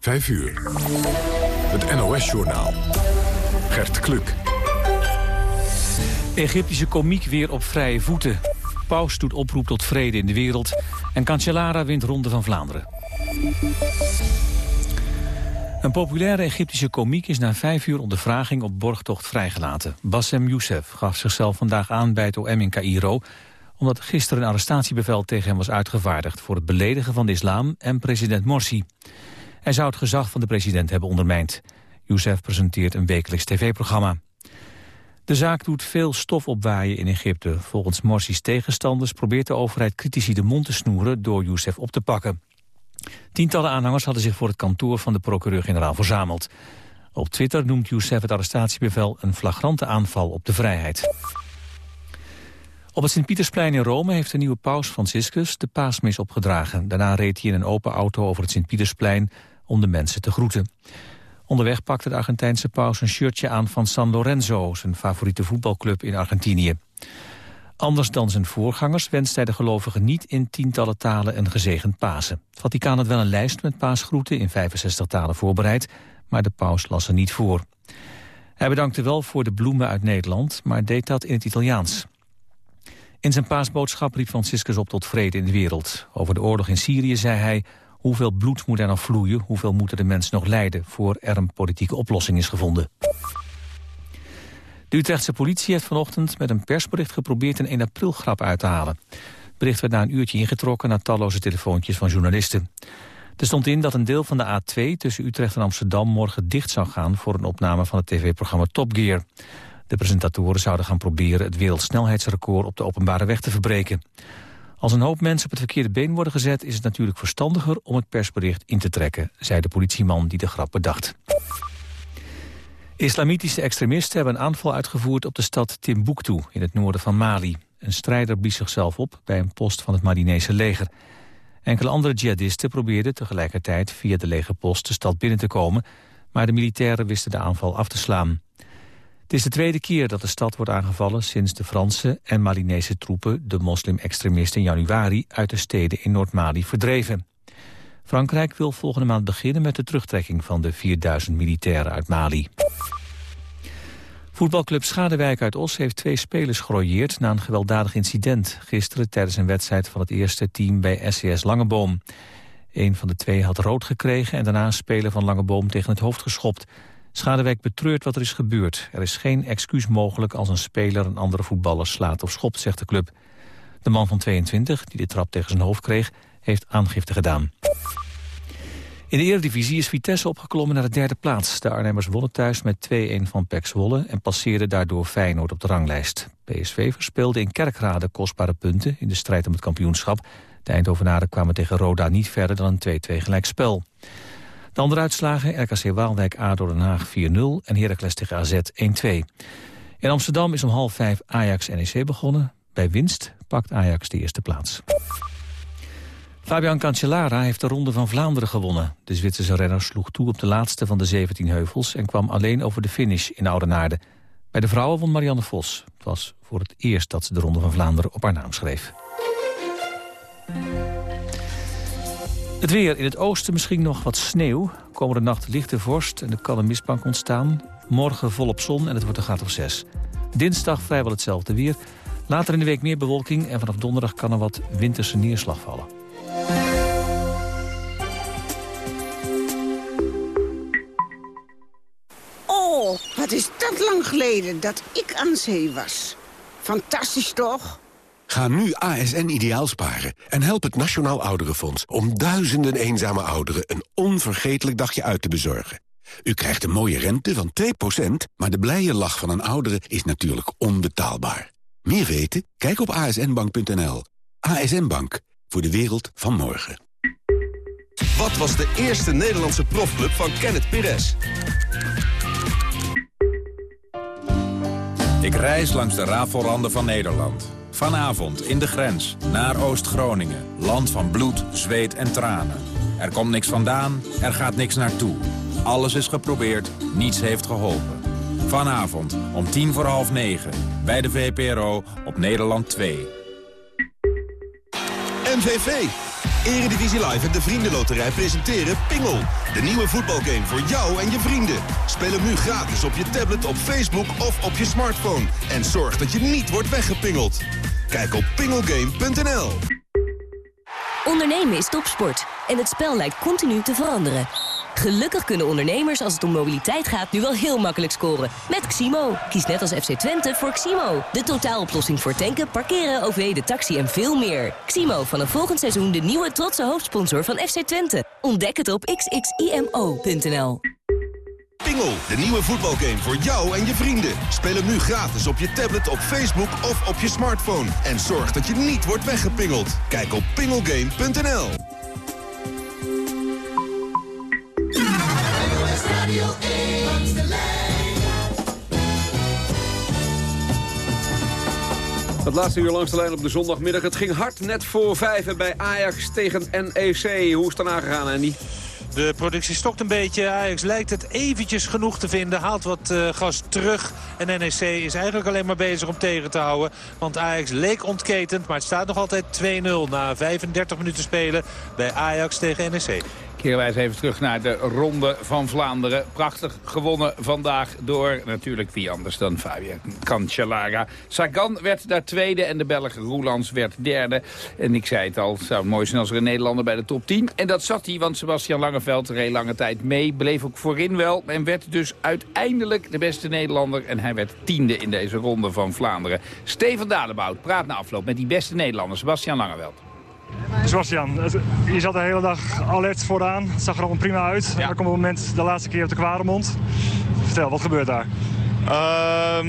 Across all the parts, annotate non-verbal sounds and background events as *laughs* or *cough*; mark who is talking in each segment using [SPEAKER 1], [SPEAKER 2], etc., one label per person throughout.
[SPEAKER 1] 5 uur. Het NOS-journaal. Gert Kluk.
[SPEAKER 2] Egyptische komiek weer op vrije voeten. Paus doet oproep tot vrede in de wereld. En Cancellara wint Ronde van Vlaanderen. Een populaire Egyptische komiek is na vijf uur ondervraging op borgtocht vrijgelaten. Bassem Youssef gaf zichzelf vandaag aan bij het OM in Cairo... omdat gisteren een arrestatiebevel tegen hem was uitgevaardigd... voor het beledigen van de islam en president Morsi. Hij zou het gezag van de president hebben ondermijnd. Youssef presenteert een wekelijks tv-programma. De zaak doet veel stof opwaaien in Egypte. Volgens Morsi's tegenstanders probeert de overheid critici de mond te snoeren... door Youssef op te pakken. Tientallen aanhangers hadden zich voor het kantoor van de procureur-generaal verzameld. Op Twitter noemt Youssef het arrestatiebevel een flagrante aanval op de vrijheid. Op het Sint-Pietersplein in Rome heeft de nieuwe paus Franciscus de paasmis opgedragen. Daarna reed hij in een open auto over het Sint-Pietersplein om de mensen te groeten. Onderweg pakte de Argentijnse paus een shirtje aan van San Lorenzo, zijn favoriete voetbalclub in Argentinië. Anders dan zijn voorgangers wenst hij de gelovigen niet in tientallen talen een gezegend Pasen. Het Vaticaan had wel een lijst met paasgroeten in 65 talen voorbereid, maar de paus las er niet voor. Hij bedankte wel voor de bloemen uit Nederland, maar deed dat in het Italiaans. In zijn paasboodschap riep Franciscus op tot vrede in de wereld. Over de oorlog in Syrië zei hij... hoeveel bloed moet er nog vloeien, hoeveel moeten de mensen nog lijden... voor er een politieke oplossing is gevonden. De Utrechtse politie heeft vanochtend met een persbericht geprobeerd... een 1 april grap uit te halen. Het bericht werd na een uurtje ingetrokken... na talloze telefoontjes van journalisten. Er stond in dat een deel van de A2 tussen Utrecht en Amsterdam... morgen dicht zou gaan voor een opname van het tv-programma Top Gear. De presentatoren zouden gaan proberen het wereldsnelheidsrecord op de openbare weg te verbreken. Als een hoop mensen op het verkeerde been worden gezet... is het natuurlijk verstandiger om het persbericht in te trekken... zei de politieman die de grap bedacht. Islamitische extremisten hebben een aanval uitgevoerd op de stad Timbuktu... in het noorden van Mali. Een strijder blies zichzelf op bij een post van het Malinese leger. Enkele andere jihadisten probeerden tegelijkertijd via de legerpost de stad binnen te komen... maar de militairen wisten de aanval af te slaan. Het is de tweede keer dat de stad wordt aangevallen sinds de Franse en Malinese troepen de moslim-extremisten in januari uit de steden in Noord-Mali verdreven. Frankrijk wil volgende maand beginnen met de terugtrekking van de 4000 militairen uit Mali. Voetbalclub Schadewijk uit Os heeft twee spelers gerooieerd na een gewelddadig incident. Gisteren tijdens een wedstrijd van het eerste team bij SCS Langeboom. Een van de twee had rood gekregen en daarna een speler van Langeboom tegen het hoofd geschopt. Schadewijk betreurt wat er is gebeurd. Er is geen excuus mogelijk als een speler een andere voetballer slaat of schopt, zegt de club. De man van 22, die de trap tegen zijn hoofd kreeg, heeft aangifte gedaan. In de Eredivisie is Vitesse opgeklommen naar de derde plaats. De Arnhemmers wonnen thuis met 2-1 van PEC Zwolle... en passeerden daardoor Feyenoord op de ranglijst. PSV verspeelde in Kerkrade kostbare punten in de strijd om het kampioenschap. De Eindhovenaren kwamen tegen Roda niet verder dan een 2-2 gelijkspel. De andere uitslagen, RKC Waalwijk A door Den Haag 4-0 en Heracles tegen AZ 1-2. In Amsterdam is om half vijf Ajax-NEC begonnen. Bij winst pakt Ajax de eerste plaats. Fabian Cancellara heeft de Ronde van Vlaanderen gewonnen. De Zwitserse renner sloeg toe op de laatste van de 17 heuvels... en kwam alleen over de finish in Oudenaarde. Bij de vrouwen won Marianne Vos. Het was voor het eerst dat ze de Ronde van Vlaanderen op haar naam schreef. Het weer. In het oosten misschien nog wat sneeuw. Komende nacht lichte vorst en er kan een mistbank ontstaan. Morgen volop zon en het wordt een graad of 6. Dinsdag vrijwel hetzelfde weer. Later in de week meer bewolking en vanaf donderdag kan er wat winterse neerslag vallen.
[SPEAKER 3] Oh, wat is dat lang geleden dat ik aan zee was. Fantastisch toch?
[SPEAKER 4] Ga nu ASN ideaal sparen en help het Nationaal Ouderenfonds... om duizenden eenzame ouderen een onvergetelijk dagje uit te bezorgen. U krijgt een mooie rente van 2%, maar de blije lach van een oudere is natuurlijk onbetaalbaar. Meer weten? Kijk op asnbank.nl. ASN Bank, voor de wereld van morgen.
[SPEAKER 5] Wat was de eerste Nederlandse profclub van Kenneth Pires?
[SPEAKER 6] Ik reis langs de rafelranden van Nederland... Vanavond in de grens, naar Oost-Groningen. Land van bloed, zweet en tranen. Er komt niks vandaan, er gaat niks naartoe. Alles is geprobeerd, niets heeft geholpen. Vanavond om tien voor half negen, bij de VPRO op Nederland 2.
[SPEAKER 5] MVV. Eredivisie Live en de Vriendenloterij presenteren Pingel. De nieuwe voetbalgame voor jou en je vrienden. Speel hem nu gratis op je tablet, op Facebook of op je smartphone. En zorg dat je niet wordt weggepingeld. Kijk op pingelgame.nl.
[SPEAKER 7] Ondernemen is topsport en het spel lijkt continu te veranderen. Gelukkig kunnen ondernemers als het om mobiliteit gaat nu wel heel makkelijk scoren. Met Ximo. Kies net als FC Twente voor Ximo. De totaaloplossing voor tanken, parkeren, OV, de taxi en veel meer. Ximo, vanaf volgend seizoen de nieuwe trotse hoofdsponsor van FC Twente. Ontdek het op xximo.nl.
[SPEAKER 5] Pingel, de nieuwe voetbalgame voor jou en je vrienden. Speel hem nu gratis op je tablet, op Facebook of op je smartphone. En zorg dat je niet wordt weggepingeld. Kijk op pingelgame.nl.
[SPEAKER 8] Het laatste uur langs de lijn op de zondagmiddag. Het ging hard net voor vijf en bij Ajax tegen NEC. Hoe is het daarna gegaan, Andy?
[SPEAKER 9] De productie stokt een beetje. Ajax lijkt het eventjes genoeg te vinden. Haalt wat uh, gas terug. En NEC is eigenlijk alleen maar bezig om tegen te houden. Want Ajax leek ontketend. Maar het staat nog altijd 2-0 na 35 minuten spelen bij Ajax tegen NEC.
[SPEAKER 10] Keren wij eens even terug naar de Ronde van Vlaanderen. Prachtig gewonnen vandaag door natuurlijk wie anders dan Fabio Cancellara. Sagan werd daar tweede en de Belg Roelands werd derde. En ik zei het al, het zou mooi zijn als er een Nederlander bij de top 10. En dat zat hij, want Sebastian Langeveld reed lange tijd mee. Bleef ook voorin wel en werd dus uiteindelijk de beste Nederlander. En hij werd tiende in deze Ronde van Vlaanderen. Steven Dadebout praat na afloop met die beste Nederlander, Sebastian Langeveld.
[SPEAKER 11] Sebastian, je zat de hele dag alert vooraan. Het zag er al prima uit. Ja. Er komt een moment de laatste keer op de Kwaremond. Vertel, wat gebeurt daar?
[SPEAKER 12] Uh,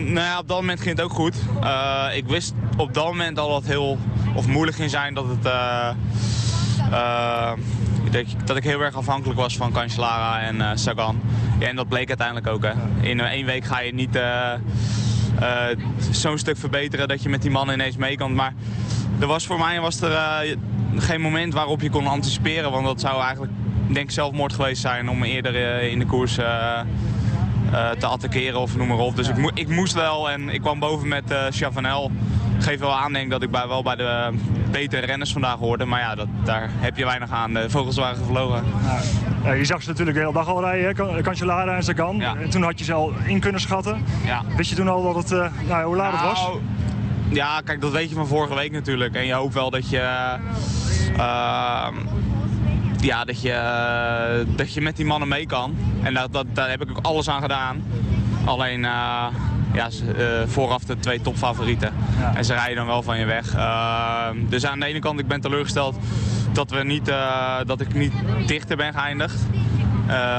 [SPEAKER 12] nou ja, op dat moment ging het ook goed. Uh, ik wist op dat moment al dat het heel of moeilijk ging zijn dat het... Uh, dat, dat, ik heel erg afhankelijk was van Cancellara en Sagan. Ja, en dat bleek uiteindelijk ook. Hè. In één week ga je niet zo'n stuk verbeteren dat je met die man ineens mee kan. Maar er was voor mij was er uh, geen moment waarop je kon anticiperen. Want dat zou eigenlijk, denk ik, zelfmoord geweest zijn om eerder uh, in de koers uh, te attackeren of noem maar op. Dus ik, mo ik, moest wel en ik kwam boven met Chavanel. Geef wel aan denk dat ik bij, wel bij de betere renners vandaag hoorde. Maar ja, dat, daar heb je weinig aan. De vogels waren gevlogen.
[SPEAKER 11] Ja, je zag ze natuurlijk de hele dag al rijden, Cancellara en Sagan. Ja. En toen had je ze al in kunnen schatten. Ja. Wist je toen al dat het, nou, hoe laat het was?
[SPEAKER 12] Ja, kijk, dat weet je van vorige week natuurlijk. En je hoopt wel dat je... Uh, ja, dat je, dat je met die mannen mee kan. En dat, dat, daar heb ik ook alles aan gedaan. Alleen, uh, ja, uh, vooraf de twee topfavorieten. Ja. En ze rijden dan wel van je weg. Uh, dus aan de ene kant, ik ben teleurgesteld dat, we niet, dat ik niet dichter ben geëindigd.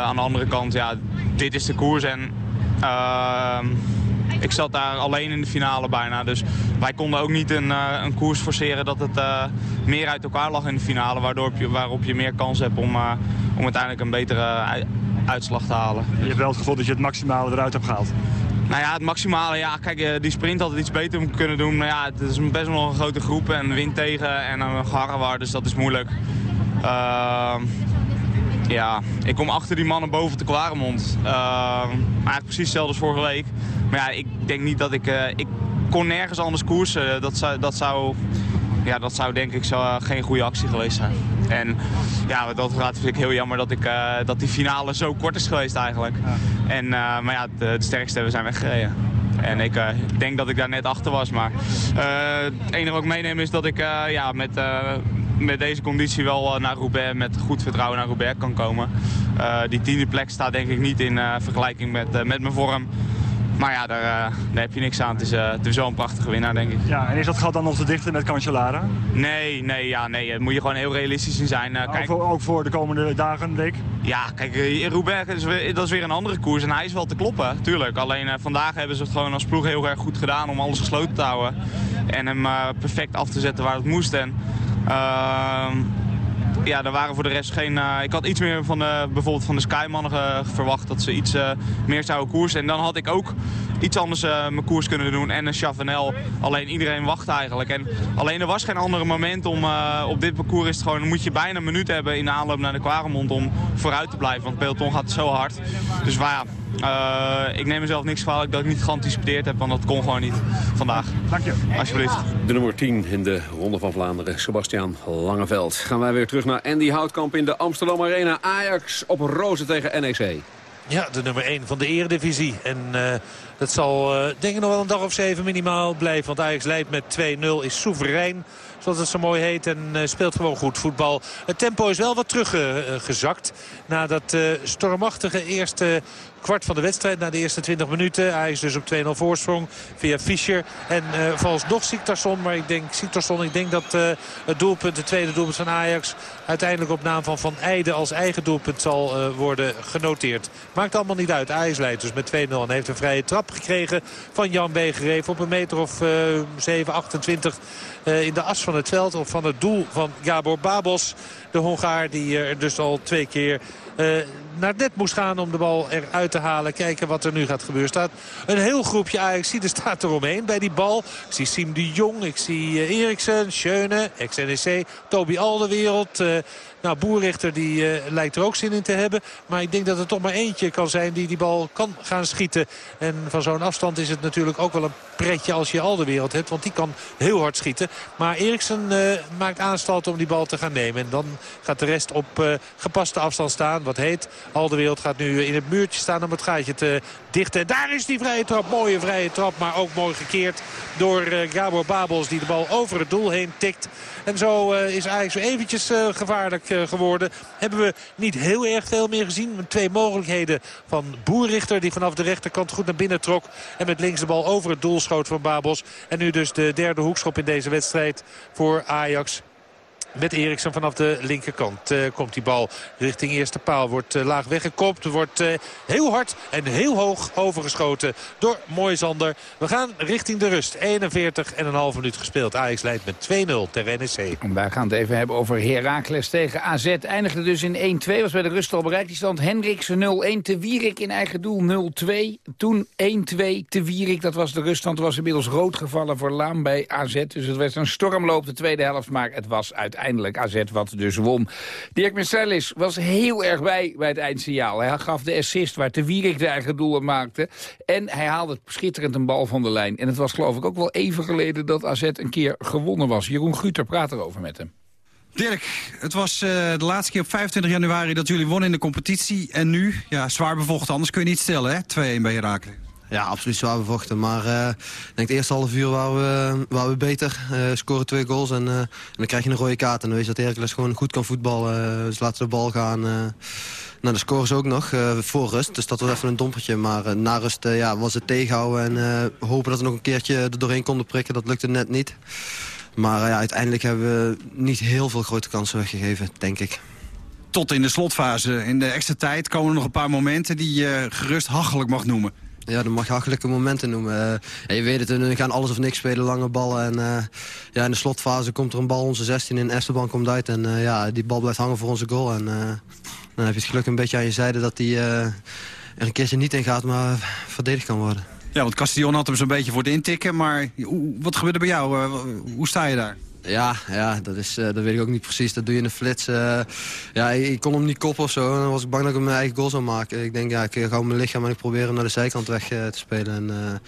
[SPEAKER 12] aan de andere kant, ja, dit is de koers en ik zat daar alleen in de finale bijna. Dus wij konden ook niet een, uh, een koers forceren dat het uh, meer uit elkaar lag in de finale. Waardoor je, waarop je meer kans hebt om, uh, om uiteindelijk een betere uitslag te halen.
[SPEAKER 11] Je hebt wel het gevoel dat je het maximale eruit hebt gehaald?
[SPEAKER 12] Nou ja, het maximale, ja, kijk, die sprint had het iets beter kunnen doen. Maar ja, het is best wel een grote groep en wind tegen en een garrewaar, dus dat is moeilijk. Ehm, ja, ik kom achter die mannen boven de Kwaremond. Uh, eigenlijk precies hetzelfde als vorige week. Maar ja, ik denk niet dat ik... Uh, ik kon nergens anders koersen. Dat zou, dat zou, ja, dat zou denk ik zo, uh, geen goede actie geweest zijn. En ja, dat gaat vind ik heel jammer dat, ik, uh, dat die finale zo kort is geweest eigenlijk. Ja. En, maar ja, de, de sterkste we zijn weggereden. En ik uh, denk dat ik daar net achter was. Maar uh, het enige wat ik meeneem is dat ik uh, ja, met, met deze conditie wel naar Roubaix met goed vertrouwen naar Roubaix kan komen. die tiende plek staat denk ik niet in vergelijking met, met mijn vorm. Maar ja, daar, daar, heb je niks aan. Het is, uh, het is wel een prachtige winnaar, denk ik.
[SPEAKER 11] Ja, en is dat gat dan nog te dichten met Cancellara?
[SPEAKER 12] Nee, nee, ja, nee. Daar moet je gewoon heel realistisch in zijn. Uh,
[SPEAKER 11] kijk... ook, voor, ook, voor, de komende dagen, week?
[SPEAKER 12] Ja, kijk, Roubaix is weer, dat is weer een andere koers. En hij is wel te kloppen, tuurlijk. Alleen vandaag hebben ze het gewoon als ploeg heel erg goed gedaan om alles gesloten te houden. En hem perfect af te zetten waar het moest. En, ja, er waren voor de rest geen... Uh, ik had iets meer van de, bijvoorbeeld van de Skymannen uh, verwacht dat ze iets uh, meer zouden koersen. En dan had ik ook iets anders mijn koers kunnen doen en een Chavanel. Alleen iedereen wacht eigenlijk. En alleen er was geen andere moment om... op dit parcours is gewoon, moet je bijna een minuut hebben in de aanloop naar de Kwaremond om vooruit te blijven. Want peloton gaat zo hard. Dus waar, Uh, ik neem mezelf niks kwalijk dat ik niet geanticipeerd heb, want dat kon gewoon niet vandaag.
[SPEAKER 11] Dank je.
[SPEAKER 12] Alsjeblieft.
[SPEAKER 8] De nummer 10 in de Ronde van Vlaanderen, Sebastian Langeveld. Gaan wij weer terug naar Andy Houtkamp in de Amsterdam Arena. Ajax op roze tegen NEC.
[SPEAKER 9] Ja, de nummer 1 van de eredivisie. En uh, dat zal uh, denk ik nog wel een dag of zeven minimaal blijven. Want Ajax leidt met 2-0, is soeverein zoals het zo mooi heet. En uh, speelt gewoon goed voetbal. Het tempo is wel wat teruggezakt. na dat uh, stormachtige eerste kwart van de wedstrijd. Na de eerste 20 minuten. Hij is dus op 2-0 voorsprong via Fischer. En uh, vooralsnog Siktarsson. Maar ik denk, Siktarsson, ik denk dat uh, het doelpunt, het tweede doelpunt van Ajax... uiteindelijk op naam van Van Eijden als eigen doelpunt zal uh, worden genoteerd. Maakt allemaal niet uit. Ajax leidt dus met 2-0 en heeft een vrije trap gekregen van Jan Begereef op een meter of 7, 28 in de as van het veld. Of van het doel van Gabor Babos. De Hongaar die er dus al twee keer uh, naar net moest gaan om de bal eruit te halen. Kijken wat er nu gaat gebeuren. Staat een heel groepje Ajax er staat eromheen bij die bal. Ik zie Siem de Jong, ik zie uh, Eriksen, Schöne, ex-NEC, Toby Alderwereld... Nou, Boerrichter die uh, lijkt er ook zin in te hebben. Maar ik denk dat er toch maar eentje kan zijn die die bal kan gaan schieten. En van zo'n afstand is het natuurlijk ook wel een pretje als je al de wereld hebt. Want die kan heel hard schieten. Maar Eriksen uh, maakt aanstalten om die bal te gaan nemen. En dan gaat de rest op uh, gepaste afstand staan. Wat heet, al de wereld gaat nu in het muurtje staan om het gaatje te dichten. En daar is die vrije trap. Mooie vrije trap, maar ook mooi gekeerd door Gabor Babels. Die de bal over het doel heen tikt. En zo is Ajax weer eventjes gevaarlijk geworden. Hebben we niet heel erg veel meer gezien. Twee mogelijkheden van Boerrichter die vanaf de rechterkant goed naar binnen trok. En met links de bal over het doel schoot van Babos. En nu dus de derde hoekschop in deze wedstrijd voor Ajax. Met Eriksen vanaf de linkerkant uh, komt die bal richting eerste paal. Wordt uh, laag weggekopt. Wordt uh, heel hard en heel hoog overgeschoten door Moisander. We gaan richting de rust. 41 en een half minuut gespeeld. Ajax leidt met 2-0 tegen NEC.
[SPEAKER 10] Wij gaan het even hebben over Heracles tegen AZ. Eindigde dus in 1-2. Was bij de rust al bereikt. Die stand Hendriksen 0-1. Te Wierik in eigen doel 0-2. Toen 1-2 te Wierik. Dat was de ruststand. was inmiddels rood gevallen voor Laam bij AZ. Dus het werd een stormloop de tweede helft. Maar het was uiteindelijk uiteindelijk AZ wat dus won. Dirk Mercelis was heel erg bij bij het eindsignaal. Hij gaf de assist waar Te Wierik de eigen doelen maakte. En hij haalde schitterend een bal van de lijn. En het was geloof ik ook wel even geleden dat AZ een keer gewonnen was. Jeroen Guter praat erover met hem.
[SPEAKER 13] Dirk, het was uh, de laatste keer op 25 januari dat jullie wonnen in de competitie. En nu, ja, zwaar bevochten, anders kun je niet stellen, hè? 2-1 bij Herakles.
[SPEAKER 14] Ja, absoluut zwaar bevochten. Maar ik denk het eerste half uur waren we, we beter. Uh, scoren twee goals en, uh, en, dan krijg je een rode kaart. En dan weet je dat Heracles gewoon goed kan voetballen. dus laten de bal gaan. nou, de scoren ze ook nog voor rust. Dus dat was even een dompertje. Maar na rust ja, was het tegenhouden en hopen dat we nog een keertje er doorheen konden prikken. Dat lukte net niet. Maar ja, uiteindelijk hebben we niet heel veel grote kansen weggegeven, denk ik
[SPEAKER 13] tot in de slotfase. In de extra tijd komen er nog een paar momenten die je gerust hachelijk mag noemen.
[SPEAKER 14] Ja, dat mag je hachelijke momenten noemen. Uh, je weet het, we gaan alles of niks spelen, lange ballen. En uh, ja, in de slotfase komt er een bal, onze 16 in Esteban komt uit. En uh, ja, die bal blijft hangen voor onze goal. En dan heb je het geluk een beetje aan je zijde dat die er een keertje niet in gaat, maar verdedigd kan worden.
[SPEAKER 13] Ja, want Castillon had hem zo'n beetje voor het intikken. Maar wat gebeurde bij jou? hoe sta je daar?
[SPEAKER 14] Ja, ja dat, is, uh, dat weet ik ook niet precies. Dat doe je in de flits. Uh, ja, ik, kon hem niet koppen of zo. En dan was ik bang dat ik mijn eigen goal zou maken. Ik denk, ja, ik ga mijn lichaam en ik probeer hem naar de zijkant weg te spelen. En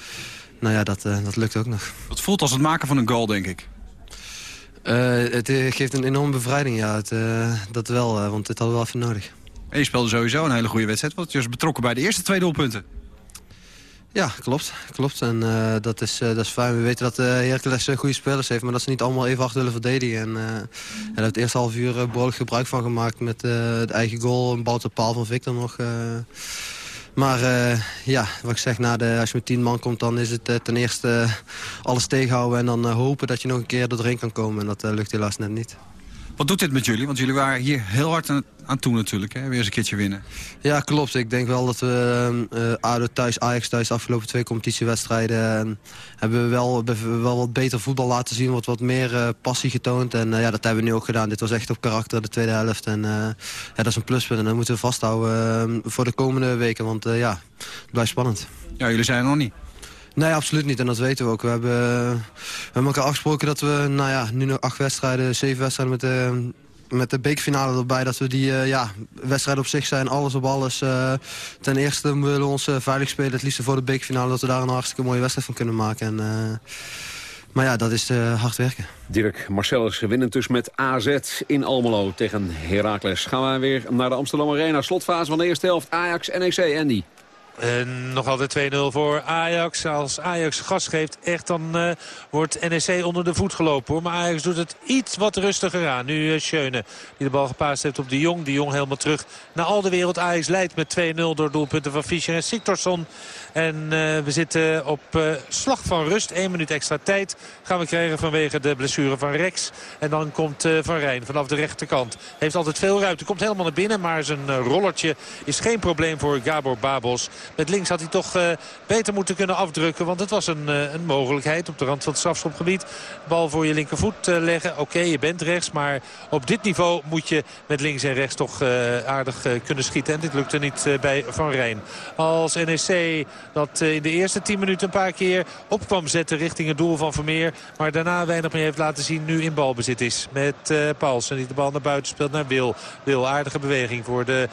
[SPEAKER 14] nou ja, dat, dat lukt ook nog.
[SPEAKER 13] Het voelt als het maken van een goal, denk ik.
[SPEAKER 14] het geeft een enorme bevrijding, ja. Het, dat wel, want dit hadden we wel even nodig.
[SPEAKER 13] En je speelde sowieso een hele goede wedstrijd. Want je was betrokken bij de eerste twee doelpunten.
[SPEAKER 14] Ja, klopt. klopt. En uh, dat, is, uh, dat is fijn. We weten dat uh, Hercules goede spelers heeft, maar dat ze niet allemaal even hard willen verdedigen. En, en daar hebben het eerste half uur behoorlijk gebruik van gemaakt met het eigen goal. Een bal te paal van Victor nog. maar ja, wat ik zeg, na de, als je met tien man komt, dan is het ten eerste alles tegenhouden en dan hopen dat je nog een keer er doorheen kan komen. En dat lukt helaas net niet.
[SPEAKER 13] Wat doet dit met jullie? Want jullie waren hier heel hard aan, aan toe natuurlijk. Hè? Weer eens een keertje winnen.
[SPEAKER 14] Ja, klopt. Ik denk wel dat we uh, ADO thuis, Ajax thuis de afgelopen twee competitiewedstrijden... Uh, hebben we wel, wel wat beter voetbal laten zien. Wat, wat meer uh, passie getoond. En ja, dat hebben we nu ook gedaan. Dit was echt op karakter de tweede helft. En ja, dat is een pluspunt. En dat moeten we vasthouden voor de komende weken. Want ja, het blijft spannend.
[SPEAKER 13] Ja, jullie zijn er nog niet.
[SPEAKER 14] Nee, absoluut niet. En dat weten we ook. We hebben, we hebben elkaar afgesproken dat we nou ja, nu nog acht wedstrijden, zeven wedstrijden met, uh, met de bekerfinale erbij... dat we die ja, wedstrijd op zich zijn, alles op alles. ten eerste willen we ons veilig spelen, het liefst voor de bekerfinale... dat we daar een hartstikke mooie wedstrijd van kunnen maken. En, maar ja, dat is hard werken.
[SPEAKER 8] Dirk Marcellus winnend dus met AZ in Almelo tegen Heracles. Gaan we weer naar de Amsterdam Arena. Slotfase van de eerste helft. Ajax, NEC, Andy.
[SPEAKER 9] En nog altijd 2-0 voor Ajax. Als Ajax gas geeft, echt, dan uh, wordt NEC onder de voet gelopen. Hoor. Maar Ajax doet het iets wat rustiger aan. Nu uh, Schöne, die de bal gepaast heeft op de Jong. Die Jong helemaal terug naar al de wereld. Ajax leidt met 2-0 door doelpunten van Fischer en Siktorsson. En uh, we zitten op slag van rust. 1 minuut extra tijd gaan we krijgen vanwege de blessure van Rex. En dan komt Van Rijn vanaf de rechterkant. Heeft altijd veel ruimte. Komt helemaal naar binnen. Maar zijn rollertje is geen probleem voor Gabor Babos. Met links had hij toch uh, beter moeten kunnen afdrukken. Want het was een, uh, een mogelijkheid op de rand van het strafschopgebied. Bal voor je linkervoet uh, leggen. Oké, je bent rechts. Maar op dit niveau moet je met links en rechts toch aardig kunnen schieten. En dit lukte niet bij Van Rijn. Als NEC dat in de eerste 10 minuten een paar keer op kwam zetten richting het doel van Vermeer. Maar daarna weinig meer heeft laten zien nu in balbezit is. Met Paulsen die de bal naar buiten speelt naar Wil. Wil, aardige beweging voor de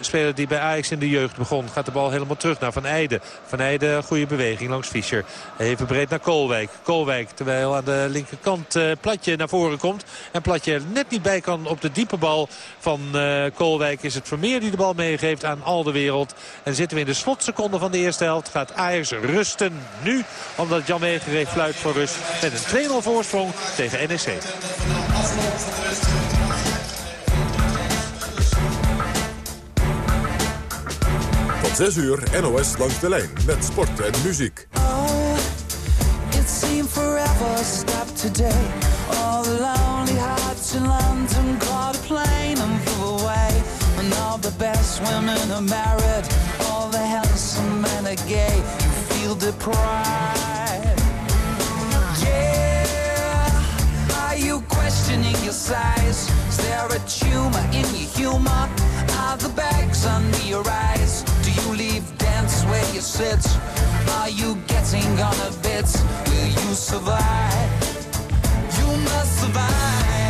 [SPEAKER 9] speler die bij Ajax in de jeugd begon. Gaat de bal helemaal terug naar Van Eijden. Van Eijden, goede beweging langs Fischer. Even breed naar Koolwijk. Koolwijk, terwijl aan de linkerkant uh, Platje naar voren komt. En Platje er net niet bij kan op de diepe bal van uh, Koolwijk. Is het Vermeer die de bal meegeeft aan al de wereld. En zitten we in de slotseconde van de eerste helft. Gaat Ajax rusten nu. Omdat Jan Meeger fluit voor rust. Met een 2-0 voorsprong tegen NEC.
[SPEAKER 1] Tot 6 uur NOS langs de lijn met sport en muziek.
[SPEAKER 15] Oh, it seemed forever stop today. All the lonely hearts in London caught a plane and flew away. And all the best women are married. All the handsome men are gay. You feel deprived. Where sit? Are you getting on a bit? Will you survive? You must survive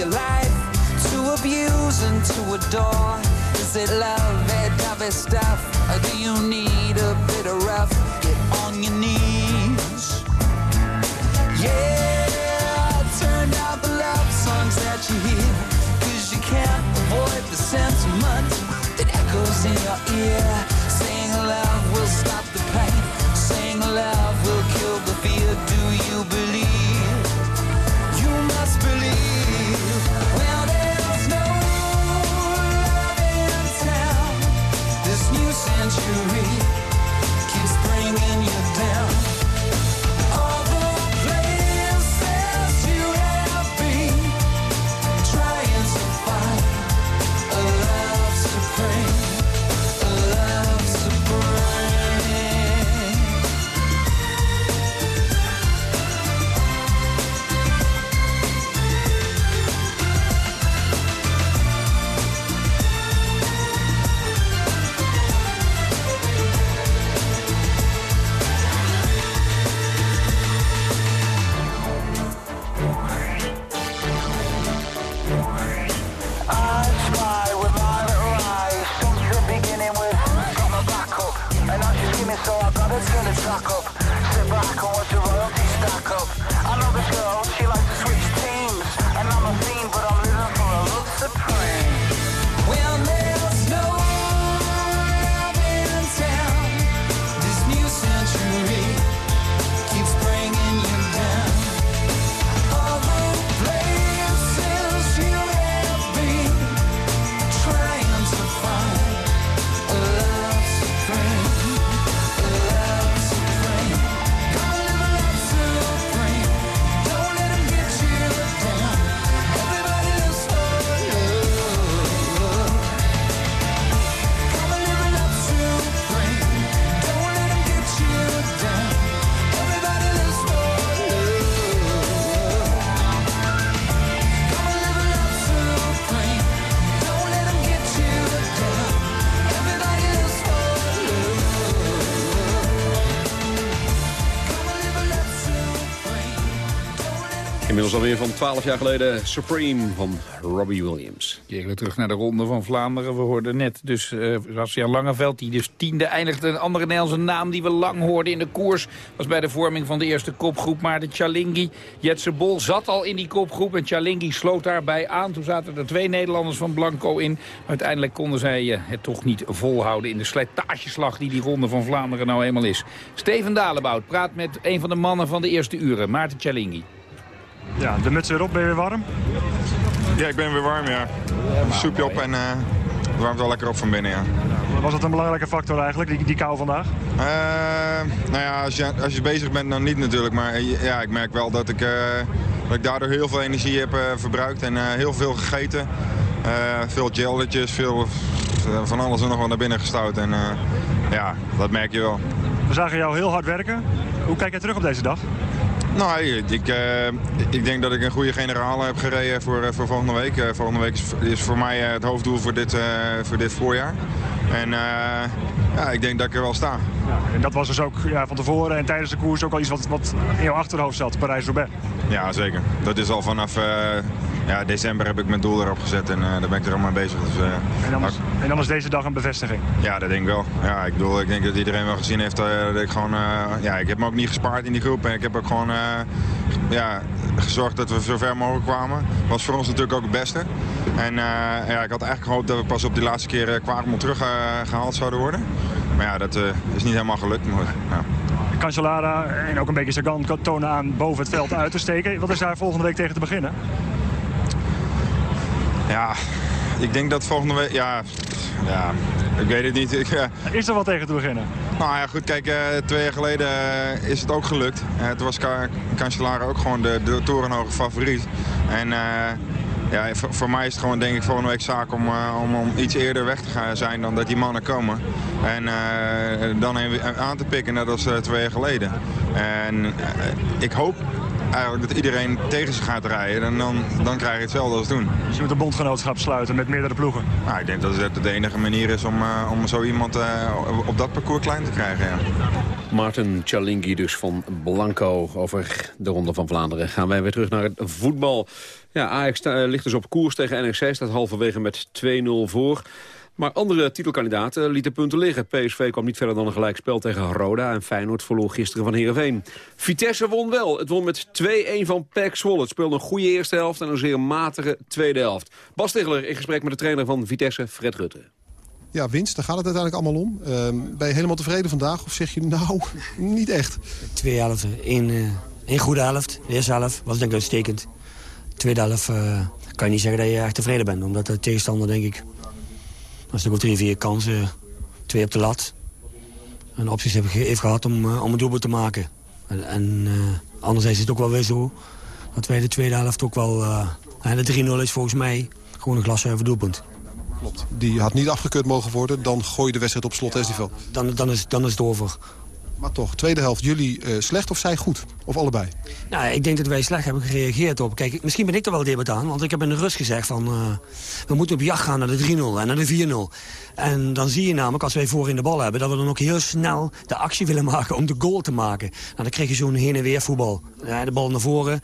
[SPEAKER 15] your life to abuse and to adore. Is it love, that dovey stuff? Or do you need a bit of rough? Get on your knees. Yeah,
[SPEAKER 8] van 12 jaar geleden Supreme van Robbie Williams.
[SPEAKER 10] Keren terug naar de Ronde van Vlaanderen. We hoorden net dus uh, Langeveld, die dus tiende eindigde. Een andere Nederlandse naam die we lang hoorden in de koers... was bij de vorming van de eerste kopgroep. Maar de Chalingi, Jetse Bol, zat al in die kopgroep. En Chalingi sloot daarbij aan. Toen zaten er twee Nederlanders van Blanco in. Uiteindelijk konden zij uh, het toch niet volhouden... in de slijtageslag die die Ronde van Vlaanderen nou eenmaal is. Steven Dalebout praat met een van de mannen van de eerste uren, Maarten Chalingi.
[SPEAKER 11] Ja, de muts weer op. Ben je weer warm?
[SPEAKER 16] Ja, ik ben weer warm, ja. Soepje op en uh, het warmt wel lekker op van binnen, ja.
[SPEAKER 11] Was dat een belangrijke factor eigenlijk, die, die kou vandaag?
[SPEAKER 16] Uh, nou ja, als je, als je bezig bent, dan niet natuurlijk. Maar ja, ik merk wel dat ik, uh, dat ik daardoor heel veel energie heb verbruikt en heel veel gegeten. veel gelletjes, veel van alles er nog wel naar binnen gestouwd. En ja, dat merk je wel.
[SPEAKER 11] We zagen jou heel hard werken. Hoe kijk jij terug op deze dag?
[SPEAKER 16] Nou, ik, uh, ik denk dat ik een goede generaal heb gereden voor, voor volgende week. Uh, volgende week is, is, voor mij het hoofddoel voor dit, voor dit voorjaar. En ja, ik denk dat ik er wel sta.
[SPEAKER 11] Ja, en dat was dus ook ja, van tevoren en tijdens de koers ook al iets wat, wat in jouw achterhoofd zat, Parijs-Roubaix.
[SPEAKER 16] Ja, zeker. Dat is al vanaf ja, december heb ik mijn doel erop gezet en daar ben ik er allemaal mee bezig. Dus,
[SPEAKER 11] en, dan is, en, dan is, deze dag een bevestiging?
[SPEAKER 16] Ja, dat denk ik wel. Ja, ik, bedoel, ik denk dat iedereen wel gezien heeft dat ik gewoon... ja, ik heb me ook niet gespaard in die groep en ik heb ook gewoon ja, gezorgd dat we zo ver mogelijk kwamen. was voor ons natuurlijk ook het beste. En ja, ik had eigenlijk gehoopt dat we pas op die laatste keer uh, Quaremont teruggehaald zouden worden. Maar ja, dat is niet helemaal gelukt. Maar, ja.
[SPEAKER 11] Cancellara en ook een beetje Sagan tonen aan boven het veld uit te steken. Wat is daar volgende week tegen te beginnen?
[SPEAKER 16] Ja, ik denk dat volgende week... Ja, ja ik weet het niet. *laughs* Ik,
[SPEAKER 11] Is er wat tegen te beginnen?
[SPEAKER 16] Nou ja, goed, kijk, uh, twee jaar geleden uh, is het ook gelukt. Toen was Cancellara ook gewoon de, de torenhoge favoriet. En ja, voor, mij is het gewoon denk ik volgende week zaak om, om, om, iets eerder weg te gaan zijn dan dat die mannen komen. En dan aan te pikken, net als twee jaar geleden. En ik hoop eigenlijk dat iedereen tegen zich gaat rijden. En dan, dan krijg je hetzelfde als toen.
[SPEAKER 11] Dus je moet een bondgenootschap sluiten met meerdere ploegen?
[SPEAKER 16] Nou, ik denk dat het de enige manier is om, uh, om zo iemand uh, op dat parcours klein te krijgen. Ja.
[SPEAKER 8] Maarten Chalingi dus van Blanco over de Ronde van Vlaanderen. Gaan wij weer terug naar het voetbal. Ja, Ajax uh, ligt dus op koers tegen NEC. Staat halverwege met 2-0 voor. Maar andere titelkandidaten lieten punten liggen. PSV kwam niet verder dan een gelijkspel tegen Roda. En Feyenoord verloor gisteren van Heerenveen. Vitesse won wel. Het won met 2-1 van PEC Zwolle. Het speelde een goede eerste helft en een zeer matige tweede helft. Bas Stigler in gesprek met de trainer van Vitesse, Fred Rutte.
[SPEAKER 17] Ja, winst, daar gaat het uiteindelijk allemaal om. Uh, ben je helemaal tevreden vandaag of zeg je nou, *laughs* niet echt?
[SPEAKER 18] Twee helften. Eén, uh, één goede helft. De eerste helft was denk ik uitstekend. De tweede helft uh, kan je niet zeggen dat je echt tevreden bent. Omdat de tegenstander denk ik dat is ook drie, vier kansen. Twee op de lat. En opties heb ik heeft gehad om, uh, om een doelpunt te maken. En, en uh, anderzijds is het ook wel weer zo... dat wij de tweede helft ook wel... Uh, de 3-0 is volgens mij gewoon een glaszuiver doelpunt.
[SPEAKER 17] Klopt. Die had niet afgekeurd mogen worden. Dan gooi je de wedstrijd op slot, Estival.
[SPEAKER 18] Dan, dan, is, dan is het over.
[SPEAKER 17] Maar toch, tweede helft, jullie uh, slecht of zij goed? Of allebei?
[SPEAKER 18] Nou, ik denk dat wij slecht hebben gereageerd op. Kijk, misschien ben ik er wel debat aan. Want ik heb in de rust gezegd van... Uh, we moeten op jacht gaan naar de 3-0 en naar de 4-0. En dan zie je namelijk, als wij voor in de bal hebben... dat we dan ook heel snel de actie willen *laughs* maken om de goal te maken. Nou, dan krijg je zo'n heen en weer voetbal. Uh, de bal naar voren,